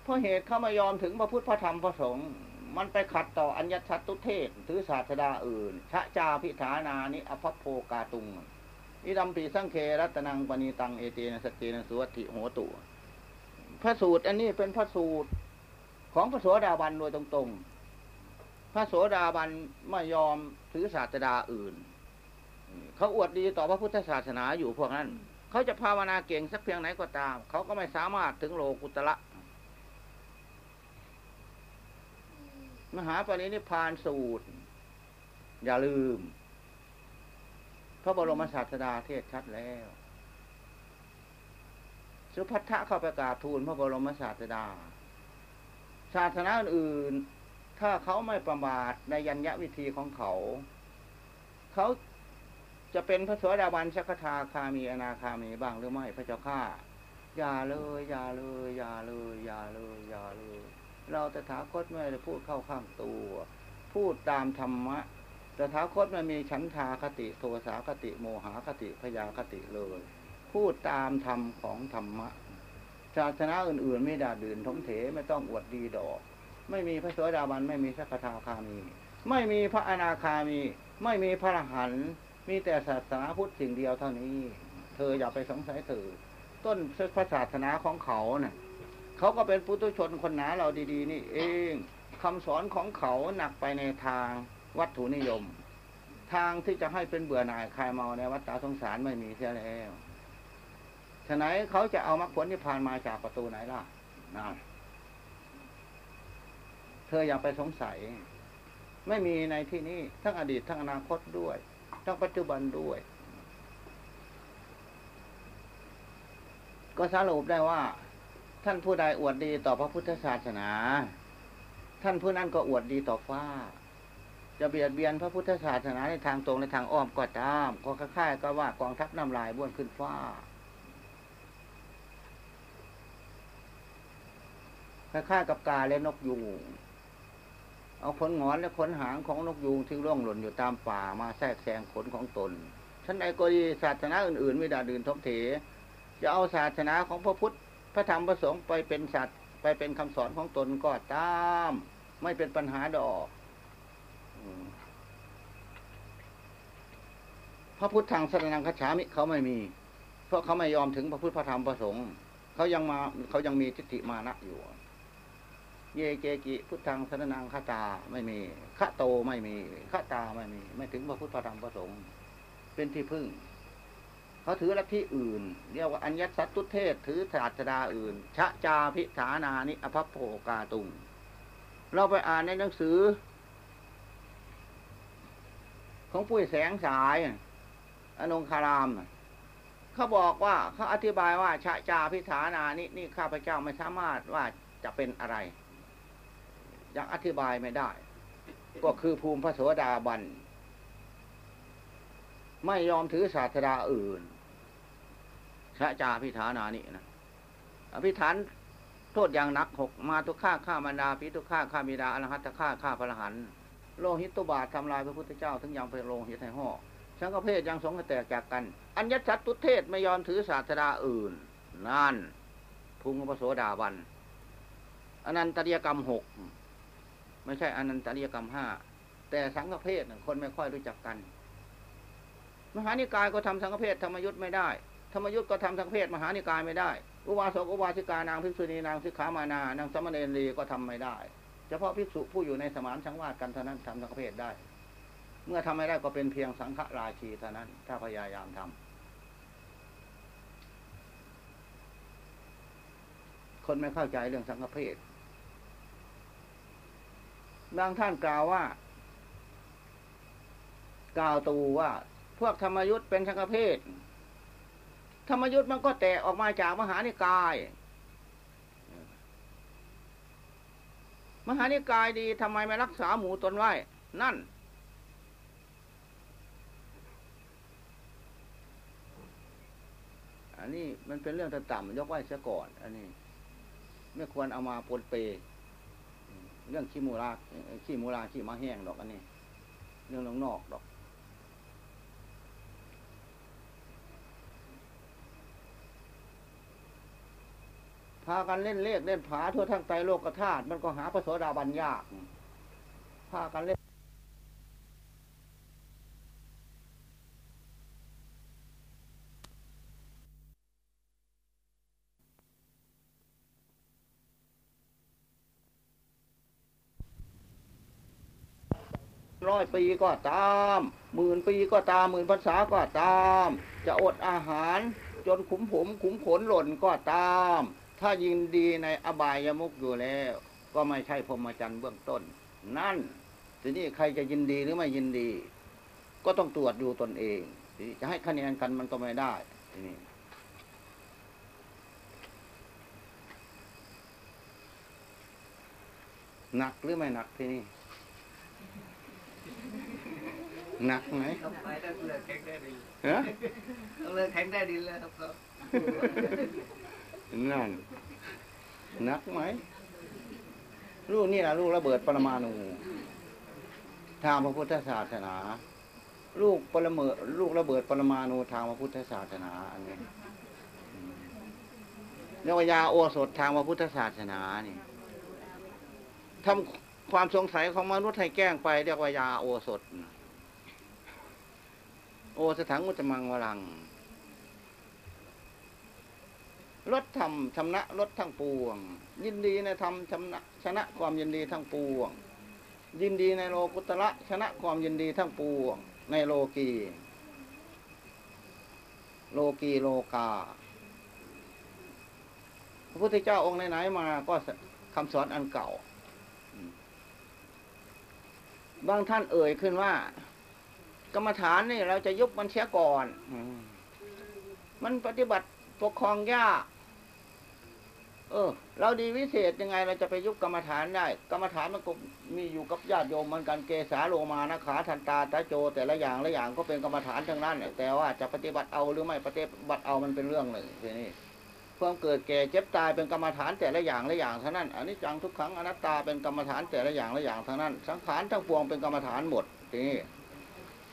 เพราะเหตุเขาไม่ยอมถึงพระพุทธพระธรรมพระสงฆ์มันไปขัดต่ออัญญชัตตุเทศถือศาสดาอื่น ชะจาพิฐานานิอภพโพกาตุงอิดัมปีสังเครัตนังปณีตังเอเตนะสเตนะสุวัติโหตุพระสูตรอันนี้เป็นพระสูตรของพระโสดาบันโดยตรงๆ พระโสดาบันไม่ยอมถือศาสดาอื่น เขาอวดดีต่อพระพุทธศาสนาอยู่พวกนั้น เขาจะภาวนาเก่งสักเพียงไหนก็ตาม เขาก็ไม่สามารถถึงโลกุตละมหาปรินิพานสูตร อย่าลืม พระบรมศาสดาเทศชัดแล้ว สุพัทธะเข้าไปกาบทูลพระบรมศาสดา ศาสนาอื่น ถ้าเขาไม่ประมาทในยัญญะวิธีของเขา เขา จะเป็นพระสวสดาบันสักทาคามีอนาคามีบ้างหรือไม่พระเจ้าข้าอย่าเลยอย่าเลยอย่าเลยอย่าเลยอย่าเลย เราตถาคตไม่ได้พูดเข้าข้างตัว พูดตามธรรมะตถาคตไม่มีฉันทาคติโทสาคติโมหคติพยาคติเลย พูดตามธรรมของธรรมะศาสนาอื่นๆ ไม่ด่าดื่นทมเถไม่ต้องอวดดีดอก ไม่มีพระโสดาบันไม่มีสักทาคามี ไม่มีพระอนาคามี ไม่มีพระอรหันต์ มีแต่ศาสนาพุทธสิ่งเดียวเท่านี้ เธออย่าไปสงสัยเธอต้นพระศาสนาของเขาเนะ่ยเขาก็เป็นปุถุชนคนหนาเราดี ๆ นี่เองคำสอนของเขาหนักไปในทางวัตถุนิยม ทางที่จะให้เป็นเบื่อหน่ายคลายเมาในวัฏฏะสงสารไม่มีเสียแล้วฉะนั้นเขาจะเอามรรคผลนิพพานมาจากประตูไหนล่ะนะเธออย่าไปสงสัย ไม่มีในที่นี้ทั้งอดีตทั้งอนาคตด้วย ทั้งปัจจุบันด้วย ก็สรุปได้ว่า ท่านผู้ใดอวดดีต่อพระพุทธศาสนา ท่านผู้นั้นก็อวดดีต่อฟ้า จะเบียดเบียนพระพุทธศาสนาในทางตรงในทางอ้อมก็ตามก็คล้ายก็ว่ากองทัพน้ำลายบ้วนขึ้นฟ้าคล้ายๆกับกาและนกยูง เอาขนงอนและขนหางของนกยูงที่ร่วงหล่นอยู่ตามป่ามาแทรกแซงขนของตนฉันใดก็ดีศาสนาอื่นๆไม่ด่าดื่นทบเถจะเอาศาสนาของพระพุทธ พระธรรมพระสงฆ์ไปเป็นสัตว์ไปเป็นคำสอนของตนก็ตาม ไม่เป็นปัญหาดอกพระพุทธทางสนังคฉามิเขาไม่มี เพราะเขาไม่ยอมถึงพระพุทธพระธรรมพระสงฆ์เขายังมาเขายังมีทิฏฐิมานะอยู่ เยเกกิ พุทธังสนนังคตาไม่มีฆะโตไม่มีฆะตาไม่มี ไม่ถึงพระพุทธธรรมประสงค์เป็นที่พึ่ง เขาถือลัทธิอื่น เรียกว่าอัญญสัตตุเทศ ถือศาสดาอื่น ชะจาพิฐานานิอภพโภกาตุง เราไปอ่านในหนังสือ ของปุ้ยแสงสาย อนงคารามเขาบอกว่าเขาอธิบายว่าชะจาพิฐานานินี่ข้าพเจ้าไม่สามารถว่าจะเป็นอะไร ยังอธิบายไม่ได้ ก็คือภูมิพระโสดาบัน ไม่ยอมถือศาสดาอื่นพระจาพิธานานี่นะอภิธานโทษอย่างนักหกมาทุกข้าข้ามันดาพิทุกข้าข้ามีดาอรหัตข้าข้าพระหันโลหิตตุบาททำลายพระพุทธเจ้า ถึงยังไปโลหิตให้ห่อชังกเพศยังสงฆ์แตกจากกัน อัญญชัตตุเทศไม่ยอมถือศาสดาอื่น นั่นภูมิพระโสดาบันอนันตริยกรรมหก ไม่ใช่อนันตริยกรรมห้าแต่สังฆเพศคนไม่ค่อยรู้จักกัน มหานิกายก็ทำสังฆเพศธรรมยุทธ์ไม่ได้ ธรรมยุทธ์ก็ทำสังฆเพศมหานิกายไม่ได้ อุบาสกอุบาสิกานางภิกษุณีนางสิกขามานานางสมณเณรีก็ทำไม่ได้ เฉพาะภิกษุผู้อยู่ในสมานสังวาสกันเท่านั้นทำสังฆเพศได้ เมื่อทำไม่ได้ก็เป็นเพียงสังฆราชีเท่านั้น ถ้าพยายามทำคนไม่เข้าใจเรื่องสังฆเพศ บางท่านกล่าวว่า กล่าวตูว่า พวกธรรมยุทธ์เป็นชังฆเพศธรรมยุทธ์มันก็แตกออกมาจากมหานิกาย มหานิกายดีทำไมไม่รักษาหมูตนไว้ นั่น อันนี้มันเป็นเรื่องต่ำๆยกไว้เสียก่อน อันนี้ ไม่ควรเอามาปนเป เรื่องขี้มูราขี้มูราขี้มาแห้งดอกอันนี้ เรื่องนอกๆดอก พากันเล่นเลขเล่นผาทั่วทั้งไตโลกธาตุมันก็หาพระโสดาบันยาก พากันเล่น ร้อยปีก็ตามหมื่นปีก็ตามหมื่นภาษาก็ตาม จะอดอาหารจนขุมผมขุมขนหล่นก็ตาม ถ้ายินดีในอบายมุกอยู่แล้ว ก็ไม่ใช่พรหมจรรย์เบื้องต้น นั่นทีนี้ใครจะยินดีหรือไม่ยินดี ก็ต้องตรวจดูตนเองจะให้คะแนนกันมันก็ไม่ได้ทีนี้หนักหรือไม่หนักทีนี้ หนักไหมครับไปได้เลิกแข็งได้ดินฮะต้องเลิกแข็งได้ดินแล้วครับครับนั่นหนักไหมลูกนี่แหละลูกระเบิดปรมาณูทางพระพุทธศาสนา ลูกปรเมิดลูกระเบิดปรมาณูทางพระพุทธศาสนา อันนี้อืมเรียกว่ายาโอสถทางพระพุทธศาสนานี่ทำความสงสัยของมนุษย์ให้แก้งไปเรียกว่ายาโอสถ โอสถังมุตมังวรังลดธรรมชำนะลดทั้งปวง ยินดีในธรรมชำนะชนะความยินดีทั้งปวง ยินดีในโลกุตระชนะความยินดีทั้งปวง ในโลกีโลกีโลกา พระพุทธเจ้าองค์ไหนๆมาก็คำสอนอันเก่า บางท่านเอ่ยขึ้นว่า กรรมฐานนี่เราจะยุบมันเสียก่อนมันปฏิบัติปกครองยากเออ เราดีวิเศษยังไง เราจะไปยุบกรรมฐานได้ กรรมฐานมันก็มีอยู่กับญาติโยมเหมือนกันเกสาโลมานะขาทันตาตาโจ แต่ละอย่างละอย่างก็เป็นกรรมฐานทั้งนั้นเนี่ยแต่ว่าจะปฏิบัติเอาหรือไม่ปฏิบัติเอามันเป็นเรื่องหนึ่งทีนี้ความเกิดแก่เจ็บตายเป็นกรรมฐานแต่ละอย่างละอย่างเท่านั้นอันนี้จังทุกครั้งอนัตตาเป็นกรรมฐานแต่ละอย่างละอย่างเท่านั้น สังขารทั้งปวงเป็นกรรมฐานหมดทีนี้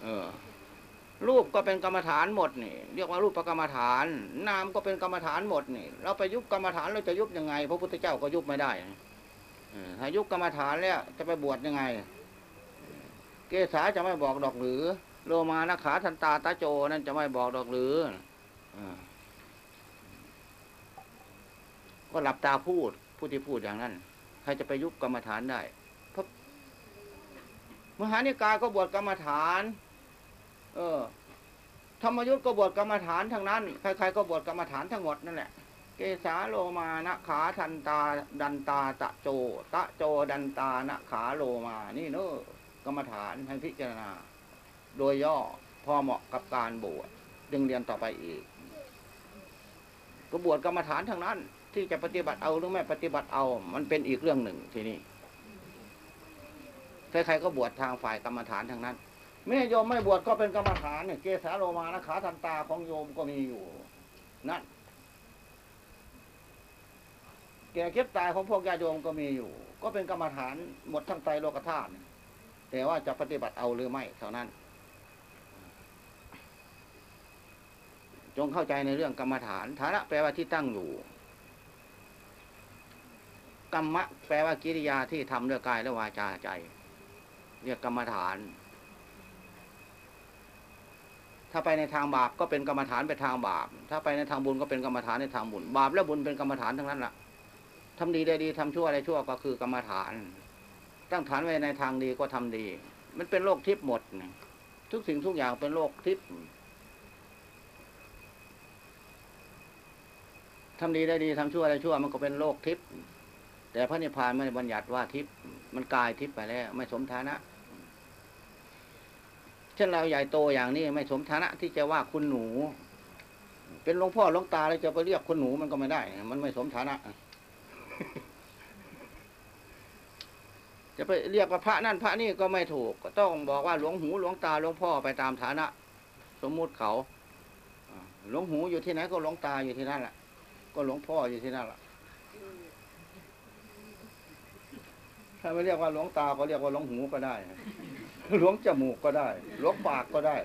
เออ รูปก็เป็นกรรมฐานหมดนี่ เรียกว่ารูปประกรรมฐาน นามก็เป็นกรรมฐานหมดนี่ เราไปยุบกรรมฐานเราจะยุบยังไง พระพุทธเจ้าก็ยุบไม่ได้ถ้ายุบกรรมฐานแล้วจะไปบวชยังไง เกษาจะไม่บอกดอกหรือ โลมานะขาทันตาตาโจนั่นจะไม่บอกดอกหรือเออก็หลับตาพูดผู้ที่พูดอย่างนั้นใครจะไปยุบกรรมฐานได้เพราะมหานิกายก็บวชกรรมฐาน เออ ธรรมยุทธ์ก็บวชกรรมฐานทั้งนั้น ใครๆก็บวชกรรมฐานทั้งหมดนั่นแหละ เกสาโลมานะขาทันตา ดันตาตะโจ ตะโจดันตานะขาโลมา นี่เนอะกรรมฐานให้พิจารณา โดยย่อพอเหมาะกับการบวชดึงเรียนต่อไปอีก ก็บวชกรรมฐานทั้งนั้น ที่จะปฏิบัติเอาหรือไม่ปฏิบัติเอา มันเป็นอีกเรื่องหนึ่งทีนี้ใครๆก็บวชทางฝ่ายกรรมฐานทั้งนั้น แม่โยมไม่บวชก็เป็นกรรมฐานเนี่ยเกสาโลมานะขาทันตาของโยมก็มีอยู่ นั่น แก่เก็บตายของพวกญาโยมก็มีอยู่ ก็เป็นกรรมฐานหมดทั้งไตโลกธาตุแต่ว่าจะปฏิบัติเอาหรือไม่เท่านั้น จงเข้าใจในเรื่องกรรมฐานฐานะแปลว่าที่ตั้งอยู่กรรมะแปลว่ากิริยาที่ทำด้วยกายและวาจาใจ เรียกกรรมฐาน ถ้าไปในทางบาปก็เป็นกรรมฐานไปทางบาป ถ้าไปในทางบุญก็เป็นกรรมฐานในทางบุญ บาปและบุญเป็นกรรมฐานทั้งนั้นแหละทำดีได้ดีทำชั่วอะไรชั่วก็คือกรรมฐาน ตั้งฐานไว้ในทางดีก็ทำดี มันเป็นโลกทิพย์หมด ทุกสิ่งทุกอย่างเป็นโลกทิพย์ทำดีได้ดีทำชั่วอะไรชั่วมันก็เป็นโลกทิพย์แต่พระนิพพานไม่ได้บัญญัติว่าทิพย์มันกายทิพย์ไปแล้ว ไม่สมฐานะ เช่นเราใหญ่โตอย่างนี้ไม่สมฐานะที่จะว่าคุณหนู เป็นหลวงพ่อหลวงตาแล้วจะไปเรียกคุณหนูมันก็ไม่ได้ มันไม่สมฐานะ จะไปเรียกว่าพระนั่นพระนี่ก็ไม่ถูก ก็ต้องบอกว่าหลวงหูหลวงตาหลวงพ่อไปตามฐานะ สมมุติเขาหลวงหูอยู่ที่ไหนก็หลวงตาอยู่ที่นั่นแหละก็หลวงพ่ออยู่ที่นั่นแหละถ้าไม่เรียกว่าหลวงตาก็เรียกว่าหลวงหูก็ได้ ลวงจมูกก็ได้หลวงปากก็ได้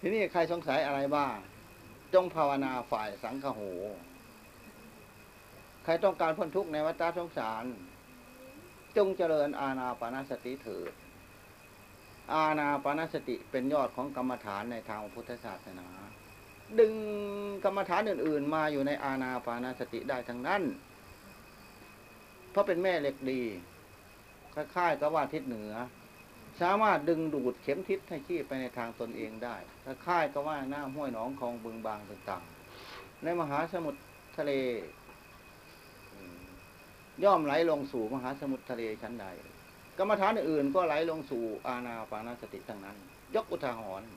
ทีนี้ใครสงสัยอะไรบ้าง จงภาวนาฝ่ายสังฆโห ใครต้องการพ้นทุกข์ในวัฏสงสาร จงเจริญอาณาปานสติเถิดอาณาปานสติเป็นยอดของกรรมฐานในทางพุทธศาสนา ดึงกรรมฐานอื่น ๆ มาอยู่ในอาณาปานสติได้ทั้งนั้น เพราะเป็นแม่เหล็กดีคล้ายๆกับว่าทิศเหนือ สามารถดึงดูดเข็มทิศให้ขี้ไปในทางตนเองได้คล้ายๆกับว่าน้ำห้วยหนองคลองบึงบางต่างๆ ในมหาสมุทรทะเล ย่อมไหลลงสู่มหาสมุทรทะเลชั้นใด กรรมฐานอื่นๆก็ไหลลงสู่อาณาปานสติทั้งนั้น ยกอุทาหรณ์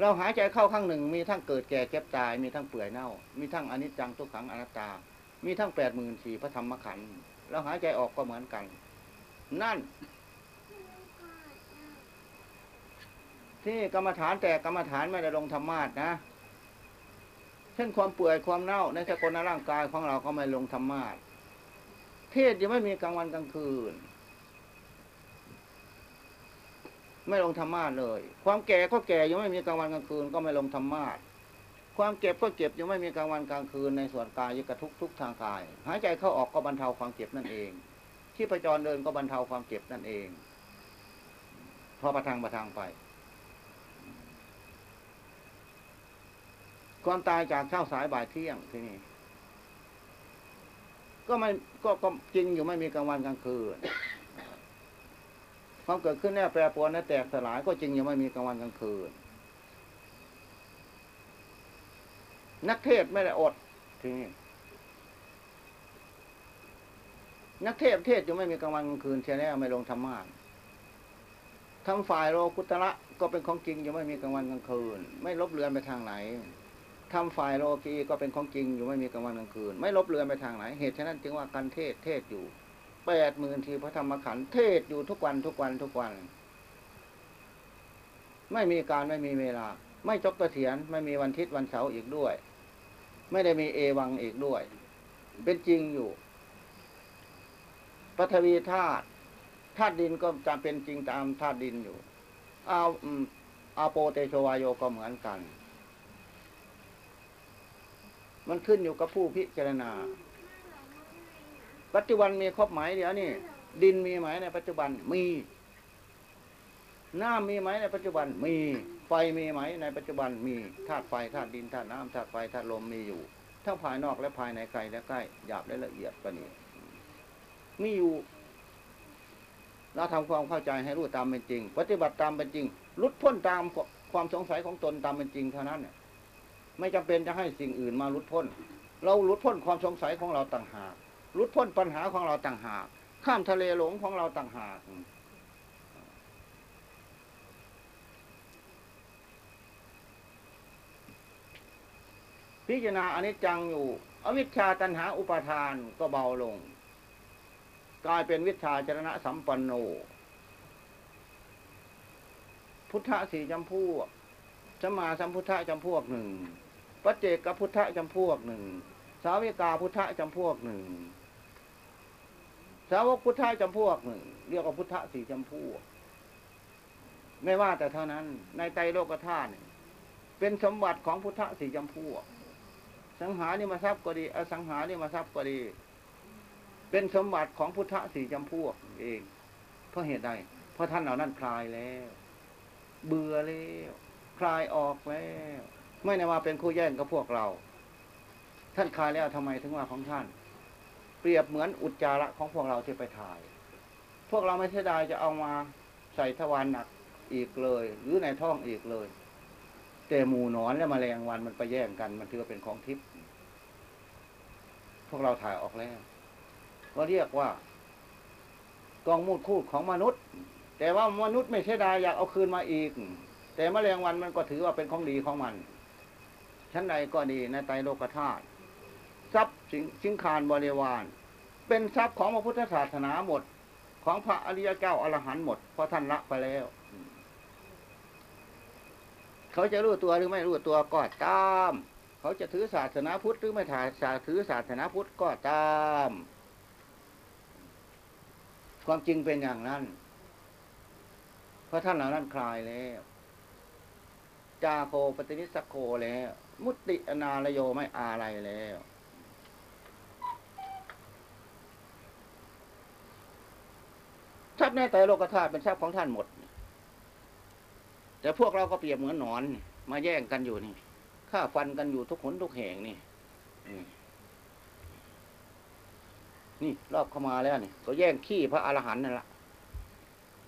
เราหายใจเข้าข้างหนึ่ง มีทั้งเกิดแก่เก็บตาย มีทั้งเปื่อยเน่า มีทั้งอนิจจังทุกขังอนัตตา มีทั้งแปดหมื่นสี่พระธรรมขันธ์เราหายใจออกก็เหมือนกัน นั่น ที่กรรมฐานแต่กรรมฐานไม่ได้ลงธรรมาสนะ เช่นความเปื่อยความเน่าในสกลร่างกายของเราก็ไม่ลงธรรมาสเทศยังไม่มีกลางวันกลางคืน ไม่ลงธรรมาสเลย ความแก่ก็แก่ยังไม่มีกลางวันกลางคืนก็ไม่ลงธรรมาสความเจ็บก็เจ็บยังไม่มีกลางวันกลางคืนในส่วนกายยกระทุกทุกทางกาย หายใจเข้าออกก็บรรเทาความเจ็บนั่นเองที่ประจรเดินก็บรรเทาความเจ็บนั่นเองพอประทังประทังไป ความตายจากเช้าสายบ่ายเที่ยงที่นี่ก็ไม่ก็ก็จริงอยู่ไม่มีกลางวันกลางคืน ความเกิดขึ้นแน่แปรปรวนและแตกสลายก็จริงยู่ไม่มีกลางวันกลางคืน นักเทศไม่ได้อดทีนี้นักเทศเทศอยู่ไม่มีกลางวันกลางคืนเชียแน่ไม่ลงธรรมะทำฝ่ายโลกุตระก็เป็นของจริงอยู่ไม่มีกลางวันกลางคืน ไม่ลบเลือนไปทางไหนทำฝ่ายโลกีก็เป็นของจริงอยู่ไม่มีกลางวันกลางคืน ไม่ลบเลือนไปทางไหน เหตุฉะนั้นจึงว่าการเทศเทศอยู่ แปดหมื่นทีพระธรรมขันธ์เทศอยู่ทุกวันทุกวันทุกวัน ไม่มีการไม่มีเวลา ไม่จบเกษียณไม่มีวันทิตย์วันเสาร์อีกด้วย ไม่ได้มีเอวังอีกด้วย เป็นจริงอยู่ปฐวีธาตุธาตุดินก็จะเป็นจริงตามธาตุดินอยู่อาอืมอาโปเตโชวายโยก็เหมือนกัน มันขึ้นอยู่กับผู้พิจารณา ปัจจุบันมีครบไหมเดี๋ยวนี้ดินมีไหมในปัจจุบันมีน้ำมีไหมในปัจจุบันมีไฟมีไหมในปัจจุบันมีธาตุไฟธาตุดินธาตุน้ำธาตุไฟธาตุลมมีอยู่ทั้งภายนอกและภายในไกลและใกล้หยาบและละเอียดปานนี้มีอยู่เราทำความเข้าใจให้รู้ตามเป็นจริง ปฏิบัติตามเป็นจริงลุดพ้นตามความสงสัยของตนตามเป็นจริงเท่านั้นเนี่ยไม่จำเป็นจะให้สิ่งอื่นมาลุดพ้น เราลุดพ้นความสงสัยของเราต่างหาก ลุดพ้นปัญหาของเราต่างหาก ข้ามทะเลหลงของเราต่างหากพิจารณาอนิจจังอยู่ อวิชชาตันหาอุปาทานก็เบาลง กลายเป็นวิชาจรณะสัมปันโน พุทธะสี่จำพวกสมมาสัมพุทธะจำพวกหนึ่งปัจเจกพุทธะจำพวกหนึ่ง สาวิกาพุทธะจำพวกหนึ่ง สาวกพุทธะจำพวกหนึ่งเรียกว่าพุทธะสี่จำพวก ไม่ว่าแต่เท่านั้น ในไตรโลกธาตุเป็นสมบัติของพุทธะสี่จำพวก สังหาริมทรัพย์ก็ดี อสังหาริมทรัพย์ก็ดี เป็นสมบัติของพุทธะสี่จำพวก เอง เพราะเหตุใด เพราะท่านเหล่านั้นคลายแล้ว เบื่อแล้วคลายออกแล้วไม่ได้มาเป็นคู่แย่งกับพวกเรา ท่านคลายแล้วทำไมถึงว่าของท่าน เปรียบเหมือนอุจจาระของพวกเราที่ไปถ่าย พวกเราไม่เสียดายจะเอามาใส่ทวารหนักอีกเลย หรือในท้องอีกเลย แต่หมูนอนและมแมลงวันมันไปแย่งกัน มันถือว่าเป็นของทิพย์พวกเราถ่ายออกแล้วก็เรียกว่ากองมูดคูดของมนุษย์ แต่ว่ามนุษย์ไม่เสียดายอยากเอาคืนมาอีก แต่มแมลงวันมันก็ถือว่าเป็นของดีของมันชั้นใดก็ดีในไตโลกธาตุ ทรัพย์สิงสิงคารบริวาร เป็นทรัพย์ของพระพุทธศาสนาหมด ของพระอริยเจ้าอรหันต์หมด เพราะท่านละไปแล้ว เขาจะรู้ตัวหรือไม่รู้ตัวก็ตาม เขาจะถือศาสนาพุทธหรือไม่ถ่าถือศาสนาพุทธก็ตาม ความจริงเป็นอย่างนั้น เพราะท่านเหล่านั้นคลายแล้วจาโคปฏินิสโคแล้ว มุตติอนาลโยไม่อาอะไรแล้ว ทรัพย์ในไตรโลกธาตุเป็นทรัพย์ของท่านหมด แต่พวกเราก็เปรียบเหมือนหนอน มาแย่งกันอยู่นี่ฆ่าฟันกันอยู่ทุกขนทุกแห่งนี่นี่รอบเข้ามาแล้วนี่ก็แย่งขี้พระอรหันต์นั่นแหละ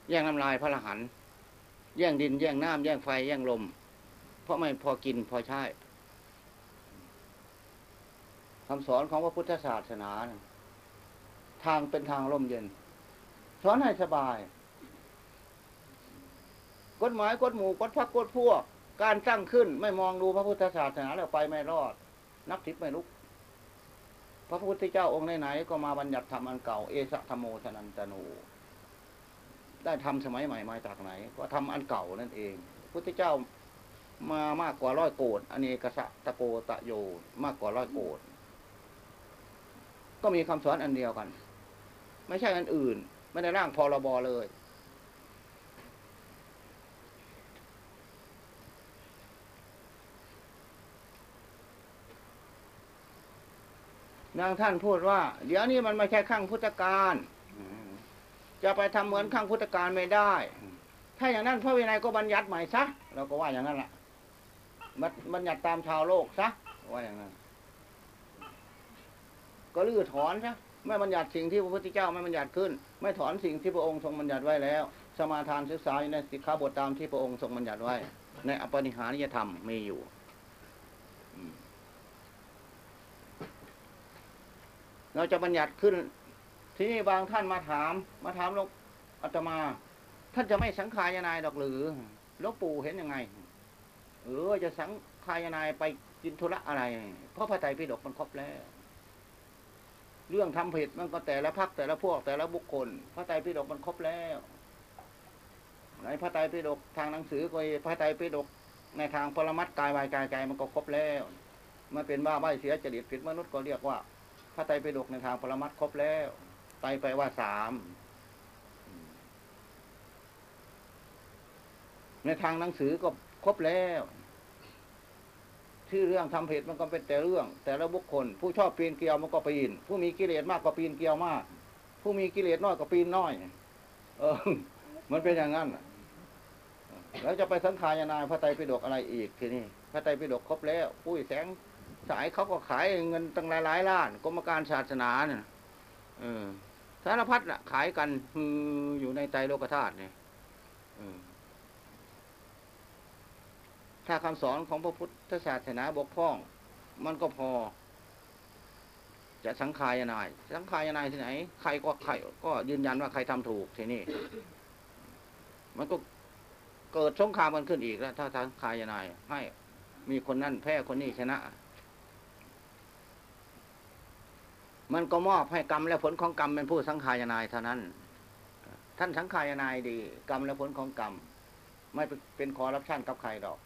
แย่งน้ำลายพระอรหันต์แย่งดิน แย่งน้ำแย่งไฟ แย่งลม เพราะไม่พอกินพอใช้คำสอนของพระพุทธศาสนา ทางเป็นทางร่มเย็น สอนให้สบาย กฎหมายกฎหมู่กฎพักกฎพวก การตั้งขึ้นไม่มองดูพระพุทธศาสนาแล้วไปไม่รอด นักทิพย์ไม่ลุก พระพุทธเจ้าองค์ไหนๆก็มาบัญญัติธรรมอันเก่าเอสะธรรมโมชนันตโนได้ทำสมัยใหม่มาจากไหน ก็ทำอันเก่านั่นเอง พุทธเจ้ามามากกว่าร้อยโกดอเนกสะตะโกตะโยมากกว่าร้อยโกดก็มีคำสอนอันเดียวกัน ไม่ใช่อันอื่น ไม่ได้ร่างพรบเลย นางท่านพูดว่า เดี๋ยวนี้มันไม่ใช่ข้างพุทธการจะไปทำเหมือนข้างพุทธการไม่ได้ ถ้าอย่างนั้นพระวินัยก็บัญญัติใหม่ซะเราก็ว่าอย่างนั้นแหละบัญบัญญัติตามชาวโลกซะว่าอย่างนั้น ก็ลื้อถอนซะไม่บัญญัติสิ่งที่พระพุทธเจ้าไม่บัญญัติขึ้น ไม่ถอนสิ่งที่พระองค์ทรงบัญญัติไว้แล้ว สมาทานศึกษาอยู่ในสิกขาบทตามที่พระองค์ทรงบัญญัติไว้ ในอปนิหานิยธรรมมีอยู่เราจะบัญญัติขึ้น ที่นี่บางท่านมาถาม มาถามหลวงอาตมา ท่านจะไม่สังขายนายดอกหรือหลวงปู่เห็นยังไงเออจะสังขายนายไปกินธุระอะไร เพราะพระไตรปิฎกมันครบแล้ว เรื่องทำผิดมันก็แต่ละพักแต่ละพวกแต่ละบุคคล พระไตรปิฎกมันครบแล้วในพระไตรปิฎกทางหนังสือก็พระไตรปิฎกในทางปรมัตถ์กายวายกายใจมันก็ครบแล้วมันเป็นว่าไม่เสียจริตผิดมนุษย์ก็เรียกว่า พระไตรปิฎกในทางปรมัตถ์ครบแล้วไตไปว่าสามในทางหนังสือก็ครบแล้ว ที่เรื่องทำผิดมันก็เป็นแต่เรื่อง แต่ละบุคคล ผู้ชอบปีนเกลียวมันก็ปีน ผู้มีกิเลสมากก็ปีนเกลียวมาก ผู้มีกิเลสน้อยก็ปีนน้อย เออ มันเป็นอย่างนั้นแล้วจะไปสังขารยานายพระไตรปิฎกอะไรอีกทีนี้พระไตรปิฎกครบแล้วปุ้ยแสงสายเขาก็ขายเงินตั้งหลายหลายล้านกรมการศาสนาเนี่ยสารพัดน่ะขายกันอยู่ในไตรโลกธาตุเนี่ย ถ้าคำสอนของพระพุทธศาสนาบกพร่อง มันก็พอ จะสังขายนาย สังขายนายที่ไหน ใครก็ใครก็ยืนยันว่าใครทำถูกทีนี่มันก็เกิดสงครามกันขึ้นอีกแล้ว ถ้าสังขายนาย ให้มีคนนั่นแพ้คนนี้ชนะ มันก็มอบให้กรรมและผลของกรรมเป็นผู้สังคายนาเท่านั้น ท่านสังคายนาดี กรรมและผลของกรรมไม่เป็นคอร์รัปชันกับใครหรอก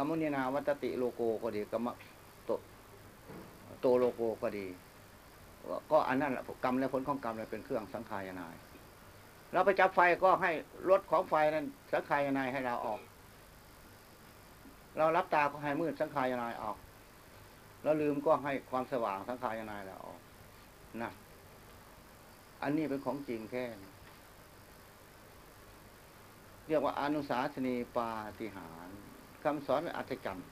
กัมมุนาวัตตติโลโกก็ดีกรรมโตโตโลโกก็ดี ก็อันนั้นแหละกรรมและผลของกรรมเลยเป็นเครื่องสังคายนาเราไปจับไฟก็ให้รถของไฟนั้นสังขายนายให้เราออก เรารับตาก็ให้มืดสังขายนายออกเราลืมก็ให้ความสว่างสังขายนายเราออกนะอันนี้เป็นของจริงแค่เรียกว่าอนุสาสนีปาฏิหารย์ คำสอนอัศจรรย์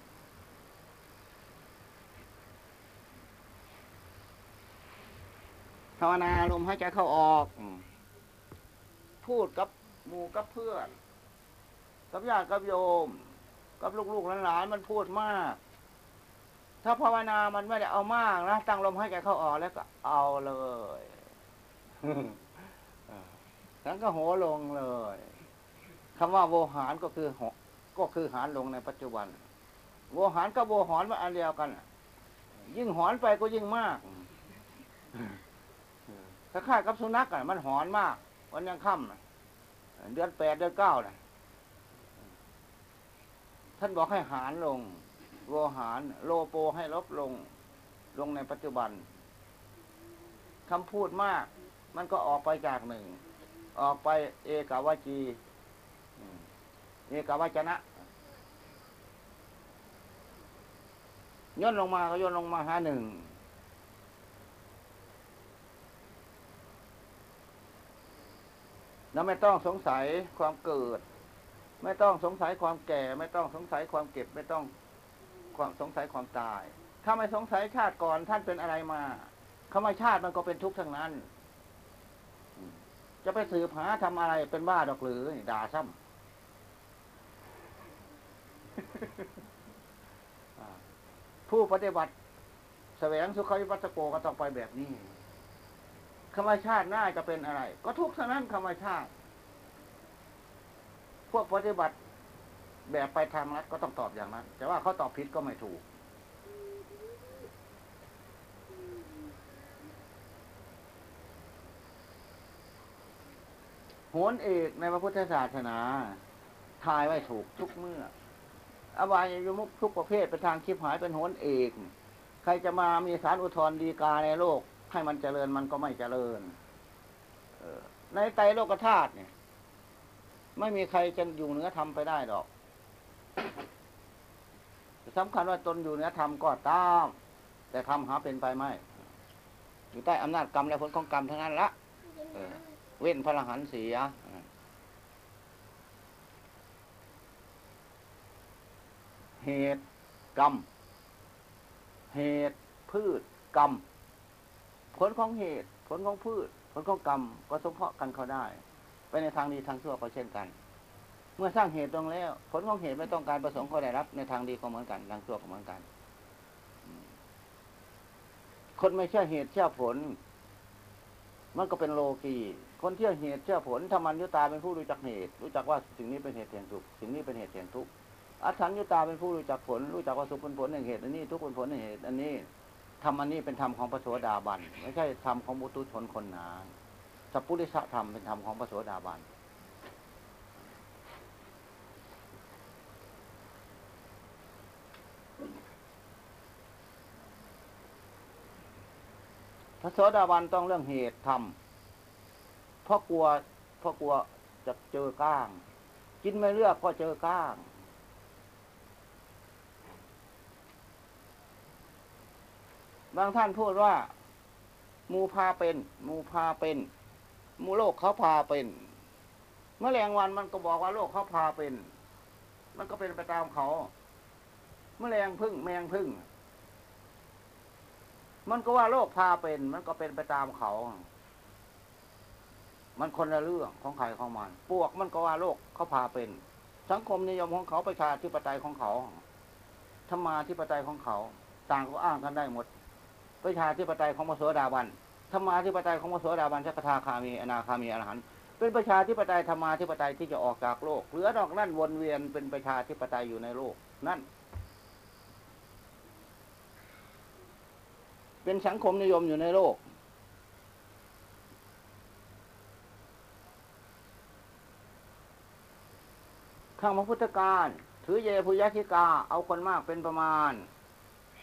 ภาวนาลมหายใจเข้าออก พูดกับหมู่กับเพื่อน กับญาติกับโยม กับลูกๆหลานๆมันพูดมาก ถ้าภาวนามันไม่ได้เอามากนะตั้งลมให้ใจเข้าออกแล้วก็เอาเลยทั้งก็โหลงเลยคำว่าโวหารก็คือโห ก็คือหารลงในปัจจุบันโวหารกับโวหอนมันอันเดียวกัน ยิ่งหอนไปก็ยิ่งมากถ้าข้ายๆกับสุนัขอะ มันหอนมาก วันยังค่ำเดือนแปดเดือนเก้าน่ะท่านบอกให้หารลง โวหาร โลโปให้ลบลง ลงในปัจจุบันคำพูดมาก มันก็ออกไปจากหนึ่ง ออกไปเอกาวจี เอกาวจนะ ย่นลงมาก็ย่นลงมาหาหนึ่งแล้วไม่ต้องสงสัยความเกิด ไม่ต้องสงสัยความแก่ ไม่ต้องสงสัยความเก็บ ไม่ต้องความสงสัยความตาย ถ้าไม่สงสัยชาติก่อนท่านเป็นอะไรมาคำว่าชาติมันก็เป็นทุกข์ทั้งนั้น จะไปสืบหาทำอะไรเป็นบ้าดอกหรือด่าซ้ำ ผู้ปฏิบัติแสวงสุขวิปัสสโกก็ต้องไปแบบนี้คำว่าชาติหน้าจะเป็นอะไร ก็ทุกข์เท่านั้นคำว่าชาติ พวกปฏิบัติแบบไปทางรัฐก็ต้องตอบอย่างนั้น แต่ว่าเขาตอบผิดก็ไม่ถูก โหนเอกในพระพุทธศาสนา ทายไว้ถูกทุกเมื่อ อบายยมุกทุกประเภทเป็นทางคิบหายเป็นหนเอกใครจะมามีสารอุทธรดีกาในโลก ให้มันเจริญมันก็ไม่เจริญในไตโลกธาตุเนี่ย ไม่มีใครจะอยู่เหนือธรรมไปได้หรอกสำคัญว่าตนอยู่เหนือธรรมก็ตาม แต่ทำหาเป็นไปไหมอยู่ใต้อำนาจกรรมและผลของกรรมทั้งนั้นละเเว้นพระรหันต์เสีย เหตุกรรม เหตุพืชกรรม ผลของเหตุ ผลของพืช ผลของกรรม ก็สมเพาะกันเขาได้ ไปในทางดีทางชั่วก็เช่นกัน เมื่อสร้างเหตุตรงแล้ว ผลของเหตุไม่ต้องการประสงค์ก็ได้รับ ในทางดีก็เหมือนกัน ทางชั่วก็เหมือนกัน คนไม่เชื่อเหตุเชื่อผล มันก็เป็นโลกีคนเชื่อเหตุเชื่อผลธรรมัญญุตาเป็นผู้รู้จักเหตุ รู้จักว่าสิ่งนี้เป็นเหตุแห่งทุกข์สิ่งนี้เป็นเหตุแห่งทุกข์ อัฏฐัญญุตาเป็นผู้รู้จักผล รู้จักว่าสุขเป็นผลแห่งเหตุอันนี้ ทุกเป็นผลแห่งเหตุอันนี้ธรรมอันนี้เป็นธรรมของพระโสดาบันไม่ใช่ธรรมของบุตุชนคนหนาสัพพุริสธรรมเป็นธรรมของพระโสดาบันพระโสดาบันต้องเรื่องเหตุทำเพราะกลัวเพราะกลัวจะเจอก้าง กินไม่เลือกก็เจอก้าง บางท่านพูดว่า มูพาเป็น มูพาเป็น มูโลกเขาพาเป็นเมื่อแรงวันมันก็บอกว่าโลกเขาพาเป็น มันก็เป็นไปตามเขาเมื่อแรงพึ่งแมงพึ่ง มันก็ว่าโลกพาเป็น มันก็เป็นไปตามเขา มันคนละเรื่องของใครของมันพวกมันก็ว่าโลกเขาพาเป็น สังคมนิยมของเขาประชาธิปไตยของเขาธรรมาธิปไตยของเขา ต่างก็อ้างกันได้หมด ประชาธิปไตยของมโสดาบันธรรมาธิปไตยของมโสดาบันชักทาคามีอนาคามีอรหันต์เป็นประชาธิปไตยธรรมาธิปไตยที่จะออกจากโลกเหลือนอกนั่นวนเวียนเป็นประชาธิปไตยอยู่ในโลกนั่น เป็นสังคมนิยมอยู่ในโลก ข้างพระพุทธการถือเยพุยธิกา เอาคนมากเป็นประมาณ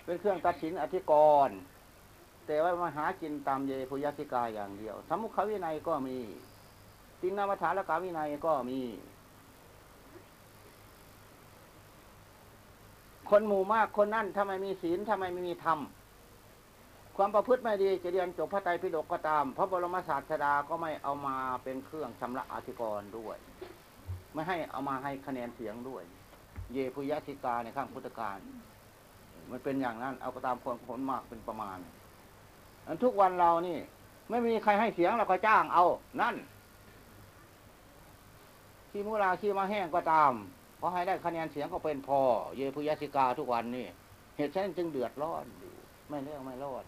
เป็นเครื่องตัดสินอธิกรณ์ แต่ว่ามาหากินตามเยพุยธิกาอย่างเดียว สมุขวินัยก็มีตินนามฐานและกาวินัยก็มี คนหมู่มากคนนั่นถ้าไมมีศีลถ้าไม่มีธรรม ความประพฤติไม่ดีจะเรียนจบพระไตรปิฎกก็ตาม พระบรมศาสดาก็ไม่เอามาเป็นเครื่องชำระอธิกรณ์ด้วย ไม่ให้เอามาให้คะแนนเสียงด้วย เยพุยธิกาในข้างพุทธการมันเป็นอย่างนั้น เอาก็ตามคนผลมากเป็นประมาณ อันทุกวันเรานี่ ไม่มีใครให้เสียงเราก็จ้างเอา นั่นขี้มูลาขี้มาแห้งก็ตามเพอให้ได้คะแนนเสียงก็เป็นพอ เยพุยสิกาทุกวันนี่เหตุฉะนั้นจึงเดือดร้อนอยู่ไม่เรื่องไม่รอด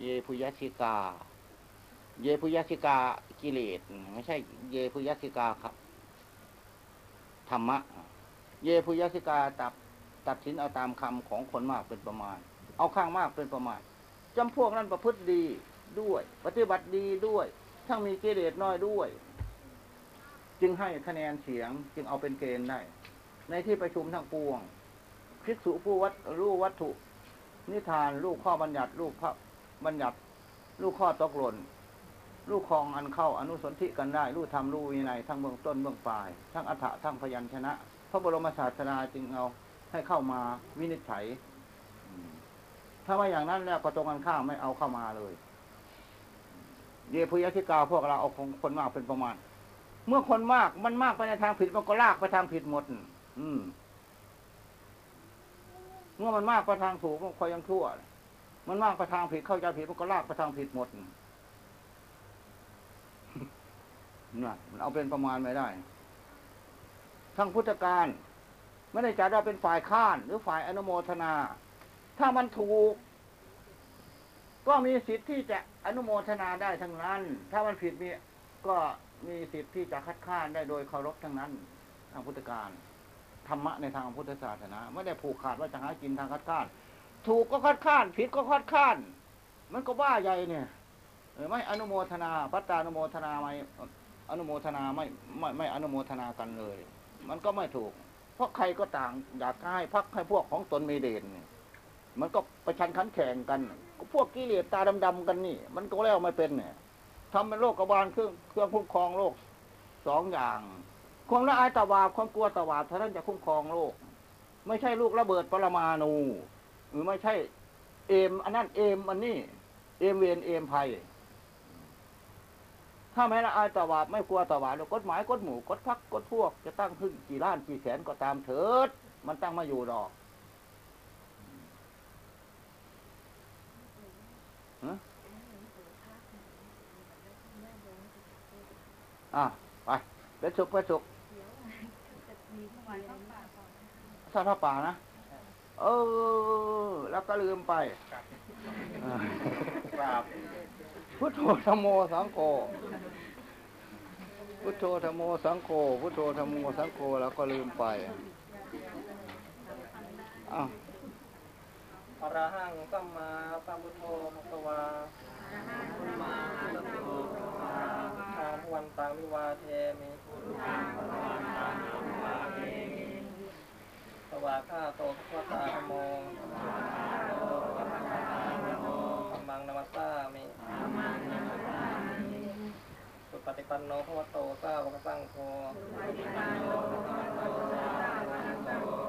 เยพุยสิกา เยพุยสิกากิเลสไม่ใช่ เยพุยสิกาครับธรรมะ เยพุยสิกาตัดตัดสินเอาตามคำของคนมากเป็นประมาณ เอาข้างมากเป็นประมาณ จำพวกนั้นประพฤติดีด้วย ปฏิบัติดีด้วย ทั้งมีกิเลสน้อยด้วย จึงให้คะแนนเสียงจึงเอาเป็นเกณฑ์ได้ ในที่ประชุมทั้งปวงภิกษุผู้วัดรู้วัตถุ นิทานลูกข้อบัญญัติลูกพระบัญญัติลูกข้อตกหล่นลูกคลองอันเข้าอนุสนธิกันได้ลูกทำลูกวินัยทั้งเบื้องต้นเบื้องปลาย ทั้งอัฏฐะทั้งพยัญชนะ พระบรมศาสดาจึงเอาให้เข้ามาวินิจฉัย ถ้าว่าอย่างนั้นแล้วก็ตรงกันข้ามไม่เอาเข้ามาเลย เยพุยธิกาพวกเราเอาของคนมากเป็นประมาณ เมื่อคนมากมันมากไปในทางผิดมันก็ลากไปทางผิดหมด อืม เมื่อมันมากไปทางถูกมันคอยยังชั่ว มันมากไปทางผิดเข้าใจผิดมันก็ลากไปทางผิดหมดน่ะมันเอาเป็นประมาณไม่ได้ทั้งพุทธการ ไม่ได้จัดว่าเป็นฝ่ายค้าน หรือฝ่ายอนุโมทนา ถ้ามันถูก ก็มีสิทธิ์ที่จะอนุโมทนาได้ทั้งนั้น ถ้ามันผิดมีก็มีสิทธิ์ที่จะคัดค้านได้โดยเคารพทั้งนั้นทางพุทธการธรรมะในทางพุทธศาสนาไม่ได้ผูกขาดว่าจะหากินทางคัดค้าน ถูกก็คัดค้าน ผิดก็คัดค้าน มันก็บ้าใหญ่เนี่ยเออไม่อนุโมทนาปัตตานุโมทนาไม่อนุโมทนาไม่ไม่ไม่อนุโมทนากันเลย มันก็ไม่ถูก เพราะใครก็ต่างอยากให้พักให้พวกของตนมีเด่นเนี่ย มันก็ประชันขันแข่งกัน พวกกิเลสตาดำๆกันนี่ มันก็แล้วไม่เป็นเนี่ยทำเป็นโรคกบาลเครื่องเครื่องคุ้มครองโลกสองอย่างความละอายตะวาบความกลัวตะวาบเท่านั้นจะคุ้มครองโลก ไม่ใช่ลูกระเบิดปรมาณูหรือไม่ใช่ เอม อันนั้นเอมอันนี้ เอมเวนเอมภัย ถ้าไม่ละอายตะวาบไม่กลัวตะวาบแล้วกฎหมายกฎหมู่กฎพักกฎพวก จะตั้งขึ้นกี่ล้านกี่แสนก็ตามเถิด มันตั้งมาอยู่ดอก อะไปเป็นสุขเป็นสุขทอดผ้าป่านะ เออ แล้วก็ลืมไปอ่ากราบพุทโธธรรมโมสังโฆพุทโธธรรมโมสังโฆพุทโธธรรมโมสังโฆแล้วก็ลืมไปอ้าว อรหังสัมมาสัมพุทโธภควาสัมาสัมพุทโธทางวันตังวิวาเทมิสวากขาโตภควตาธรรมโมธรรมังนมัสสามิสุปฏิปันโนภวโตสาวกสังโฆ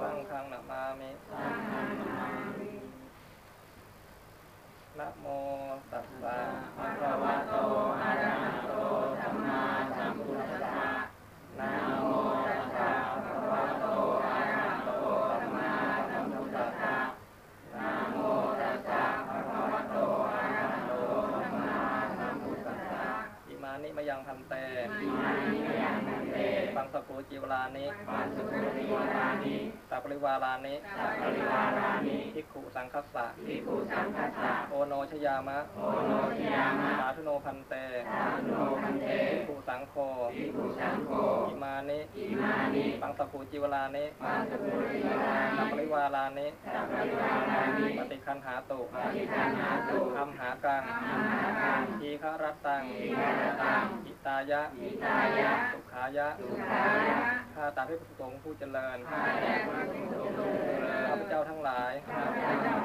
สังฆังนามามิ นะโมตัสสะภะคะวะโตอะระหะโตสัมมาสัมพุทธัสสะนะโมตัสสะภะคะวะโตอะระหะโตสัมมาสัมพุทธัสสะนะโมตัสสะภะคะวะโตอะระหะโตสัมมาสัมพุทธัสสะอิมานิมะยังภันเตอิมานิมะยังภันเตปัง สุกูละจีวรานิปังสุกูละจีวรานิสะปะริวารานิสะปะริวารานิภิกขุสังฆัสสะภิกขุสังฆัสสะโอโณชะยามะโอโณชะยามะสาธุโนภันเตสาธุโนพันเตภิกขุสังโฆภิกขุสังโฆอิมานิอิมานิปังสกุจิวลานิปังสกุจิวลานิสัพปริวารานิสัพปริวารานิปฏิคันหาตุปฏิคันหาตุอัมหากังอัมหากังทีฆรัตตังทีฆรัตตังอิตายะอิตายะสุขายะสุขายะข้าต่พระผู้ทรงผู้เจริญข้าแต่พระผู้ทรงผู้เจริญข้าพเจ้าทั้งหลายข้าพเจ้าทั้ง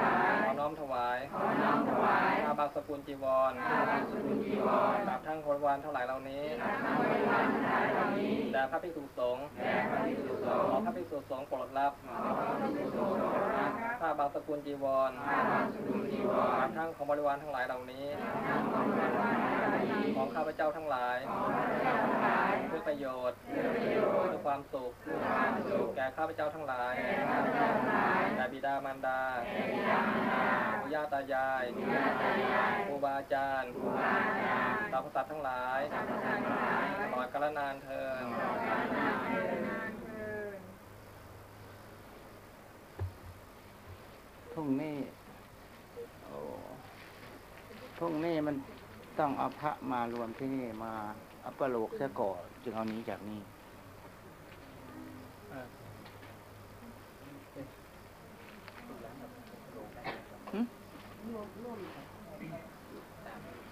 หลาย น้อมถวายขอน้อมถวายข้าบางสกุลจีวรข้าบางสกุลจีวรกับทั้งคนวานเท่าไหร่เหล่านี้กับทั้งคนวานเท่าไหร่เหล่านี้แด่พระภิกษุสงฆ์แด่พระภิกษุสงฆ์ขอพระภิกษุสงฆ์โปรดรับขอพระภิกษุสงฆ์โปรดรับข้าบางสกุลจีวรข้าบางสกุลจีวรกับทั้งของบริวารทั้งหลายเหล่านี้ทั้งของบริวารทั้งหลายเหล่านี้ของข้าพเจ้าทั้งหลายของข้าพเจ้าทั้งหลายเพื่อประโยชน์เพื่อประโยชน์เพื่อความสุขเพื่อความสุขแก่ข้าพเจ้าทั้งหลายแก่ข้าพเจ้าทั้งหลายแด่บิดามารดาปู่ย่าตายายครูบาอาจารย์สรรพสัตว์ทั้งหลายตลอดกาลนานเทินพรุ่งนี้โอ้พรุ่งนี้มันต้องเอาพระมารวมที่นี่มาอัปโลกซะก่อนจึงเอานี้จากนี้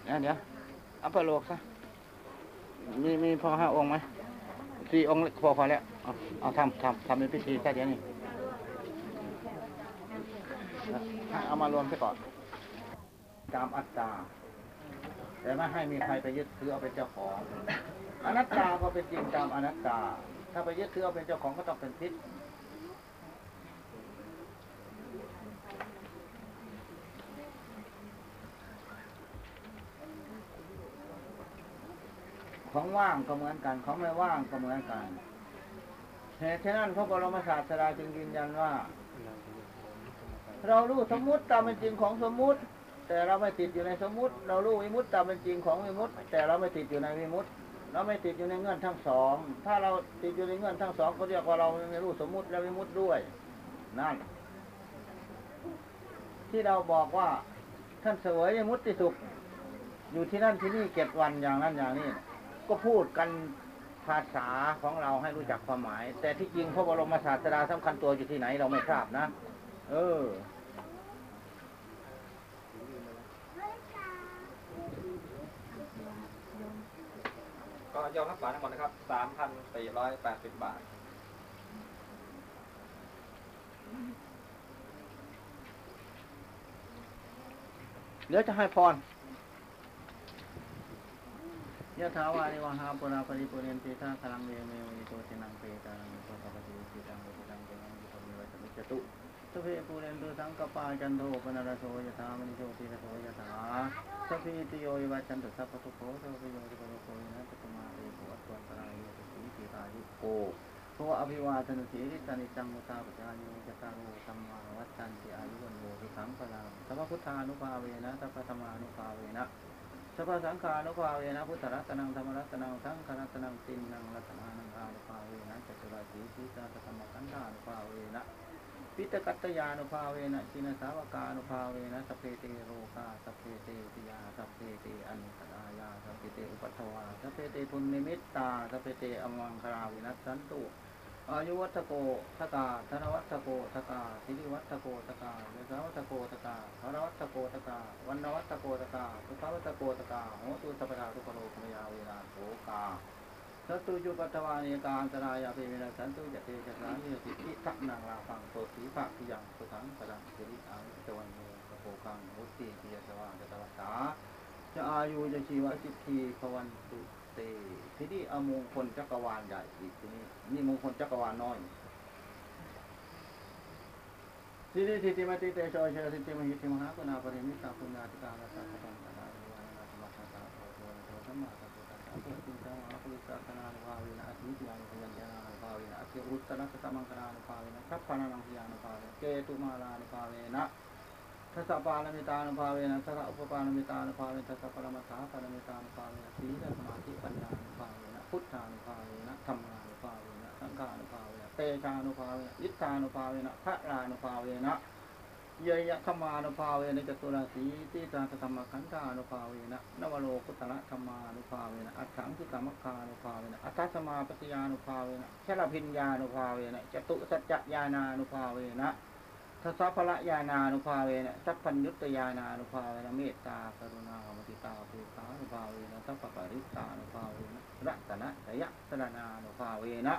อะเดี๋ยวเอากระโลกซะมีมีพอห้าองค์ไหมสี่องค์พอพอแล้วเอาเอาทำทำทำเป็นพิธีแค่เดียวนี่เอามารวมซะก่อนตามอัตตา แต่ไม่ให้มีใครไปยึดถือเอาเป็นเจ้าของ อนัตตาก็เป็นจริงตามอนัตตา ถ้าไปยึดถือเอาเป็นเจ้าของก็ต้องเป็นพิษ ของว่างก็เหมือนกัน ของไม่ว่างก็เหมือนกันเหตุฉะนั้นพระบรมศาสดาจึงยืนยันว่า เรารู้สมมุติตามเป็นจริงของสมมุติ แต่เราไม่ติดอยู่ในสมมุติ เรารู้วิมุตตามเป็นจริงของวิมุตแต่เราไม่ติดอยู่ในวิมุตเราไม่ติดอยู่ในเงื่อนทั้งสอง ถ้าเราติดอยู่ในเงื่อนทั้งสองก็เรียกว่าเราไม่รู้สมมุติและวิมุตด้วยนั่นที่เราบอกว่าท่านเสวยวิมุตติสุข อยู่ที่นั่นที่นี่เจ็ดวันอย่างนั้นอย่างนี้ ก็พูดกันภาษาของเราให้รู้จักความหมาย แต่ที่จริงพระบรมศาสดาสำคัญตัวอยู่ที่ไหนเราไม่ทราบนะ เออ ก็ยอมรับบาททั้งหมดนะครับสามพันสี่ร้อยแปดสิบบาทเดี๋ยวจะให้พร ยะถาวานิวหาปุราปริปุเรนติสาคลังเวเมวิโตตินังเปตาังโตปะปะติสิตังโตตังเตนังโตมิวัตมิจตุสพเพปูเรนตุสังกปาจันโทปนรโสยถามณิโชติระโสยถาสพพิติโยวิวัชชันตุสัพพทุโขสัพพโยติปโรโควินัสตุมาเตภวัตวันตรายโยติสีติตายุโกโพอภิวาทนาสีริสานิจังมุตาปจายุจตารโอสัมาวัฏันติอายุวันโมสุขังพลังสัพพุทธานุภาเวนะสัพพธรรมานุภาเวนะ สัพพะสังฆานุภาเวนะพุทธะระตะนังธัมมะระตะนังสังฆะระตะนังติณณังระตะนานังอานุภาเวนะจะตุราสีติสะหัสสะธัมมักขันธานุภาเวนะปิฏะกัตตะยานุภาเวนะชินะสาวะกานุภาเวนะสัพเพเตโรคาสัพเพเตภะยาสัพเพเตอันตะรายาสัพเพเตอุปัททะวาสัพเพเตทุนนิมิตตาสัพเพเตอะวะมังคะลาวินัสสันตุ อายุวัฑฒะโกธะนะวัฑโกทกาสิริวัตโกทกาเวสาวัตโกทกาหรวัตโกทกาวันนวัตโกทกาสุขวัตโกทกาโหตุสัพพทาทุกโลกมยาเวลาโสกาสัตตุจุปัตวานิกาอันตรายาภิเวนะสันตุจเตจสานิสิทธิทักนังลาฟังโสสีภาคพิยังสุขังปรังสิริอาวิตวันโมกโภคังมุตติปิยสวาจตวัตตาจะอายุจะชีวะสิทธิภวันตุเตที่นี่อมงคลจักรวาลใหญ่อีกทีนี้ นี่มงคลจักรวาลน้อยสิริสิทธิมติเตโชเชสิทธิมหิทธิมหากุณาปริมิตาปุญญาติกาลสัพพตังตาลิวานาธรรมสังฆาโตโตโตสัมมาสัมพุทธัสสะพุทธิสังฆาปุริสตนานุภาเวนะอธิยานุพยัญชนะนุภาเวนะอธิอุตตรสตมังคณานุภาเวนะสัพพานังพยานุภาเวนะเกตุมาลานุภาเวนะทัสสะปาลมิตานุภาเวนะทัสสะอุปปาลมิตานุภาเวนะทัสสะปรมัตถาปรมิตานุภาเวนะสีลสมาธิปัญญานุภาเวนะพุทธานุภาเวนะธรรมา นุภาเวนะสังฆานุภาเวนะเตชานุภาเวนะยิทธานุภาเวนะพระรานุภาเวนะเยยะขมานุภาเวนะจตุราสีติตาธรรมขันธานุภาเวนะนวโรกุตระธรรมานุภาเวนะอัฏฐังสุตมัคคานุภาเวนะอัฏฐสมาปฏิยานุภาเวนะชลพิญญานุภาเวนะจตุสัจจญาณานุภาเวนะทัสสะพละญาณานุภาเวนะสัพพัญญุตญาณานุภาเวนะเมตตากรุณามติตาภูขานุภาเวนะสัพพปริตตานุภาเวนะรัตนะสยะสรณานุภาเวนะ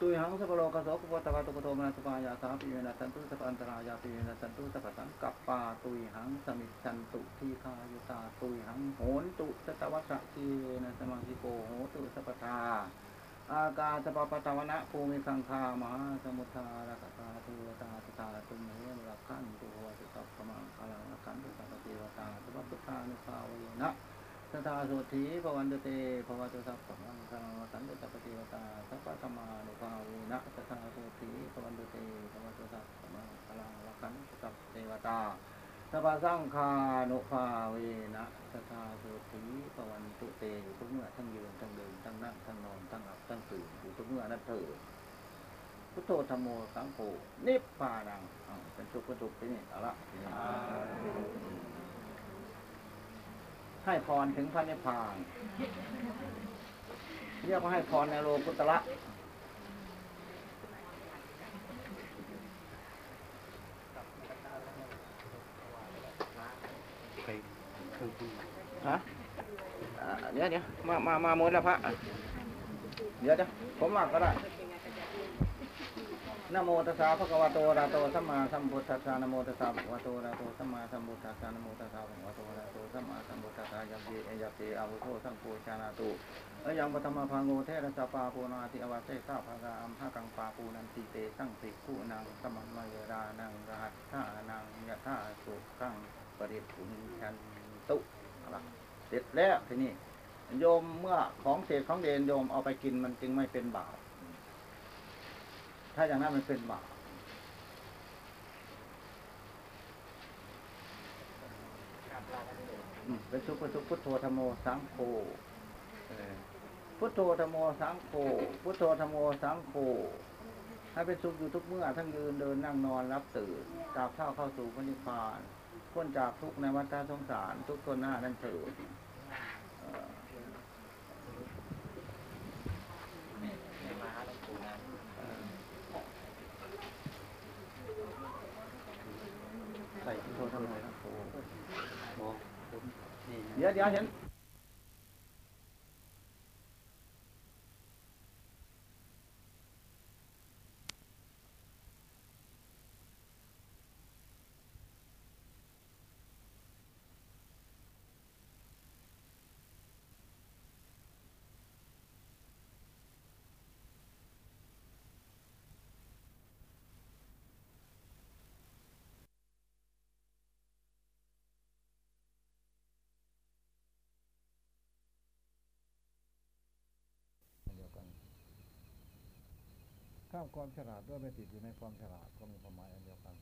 ตุยหังสัพพโลกโสกุปตวะตุกโตมนัสปายาสาปิเวนะสันตุสัพอันตรายาปิเวนะสันตุสัพสังกัปปาตุยหังสมิสันตุทีคายุตาตุยหังโหนตุสตวัสสะทีนะสมังคิโกโหตุสัพทาอากาสปปตวนะภูมิสังคามหาสมุทธารกตาตุตาตุตาตุเหรักขันตุวตุสัพพมังคลังรักขันตุสัพพเทวตาสัพพพุทธานุภาเวนะ สทาสุธีภวันตุเตภวัตุสัพพังคังสันตุสัพพเทวตาสัพพธรรมานุภาเวนะสทาสุธีภวันตุเตภวัตุสัพพังคังรักขันตุสัพเทวตาสัพพสังฆานุภาเวนะสทาสุธีภวันตุเตอยู่ทุกเมื่อทั้งยืนทั้งเดินทั้งนั่งทั้งนอนทั้งหลับทั้งตื่นอยู่ทุกเมื่อนั่นเถิดพุทโธธรรมโมสังโฆนิพพานังเป็นสุขเป็นสุขที่นี่เอาละ ให้พรถึงพระนิพพาน เรียกว่าให้พรในโลกุตระฮะเดี๋ยวเดี๋ยวมา มา มาหมดแล้วพระอะเดี๋ยวเดี๋ยวผมมาก็ได้ นโมตัสสะภะคะวะโตอะระหะโตสัมมาสัมพุทธัสสะนโมตัสสะภะคะวะโตอะระหะโตสัมมาสัมพุทธัสสะนโมตัสสะภะคะวะโตอะระหะโตสัมมาสัมพุทธัสสะยัมปีเอยัปปีอาวุโสสังโฆชานาตุเอยังปฐมพังโงเทระสะปาปูนาติอวาเสสะภะกาอัมหะกังปาปูนันติเตสังสิกุนังสมัมมยรานังรหัสธานังยะธาสุขังปริปุญชันตุเอาล่ะเสร็จแล้วทีนี้โยมเมื่อของเศษของเดนโยมเอาไปกินมันจึงไม่เป็นบาป ถ้าอย่างนั้นมันเป็นบาปอืมเป็นสุขเป็นสุขพุทโธธรรมโมสังโฆเออพุทโธธรรมโมสังโฆพุทโธธรรมโมสังโฆให้เป็นสุขอยู่ทุกเมื่อทั้งยืนเดินนั่งนอนรับตื่นตราบเท่าเข้าสู่พระนิพพานพ้นจากทุกในวัฏสงสาร ทุกข์ทนหน้านั่นเถิดเอ่อ มาหลวงปู่นะ ใส่พุทโธธรรมโมสังโฆมองผมนี่นะเดี๋ยวเดี๋ยวเห็น ข้ามความฉลาดด้วยไม่ติดอยู่ในความฉลาดก็มีความหมายอันเดียวกัน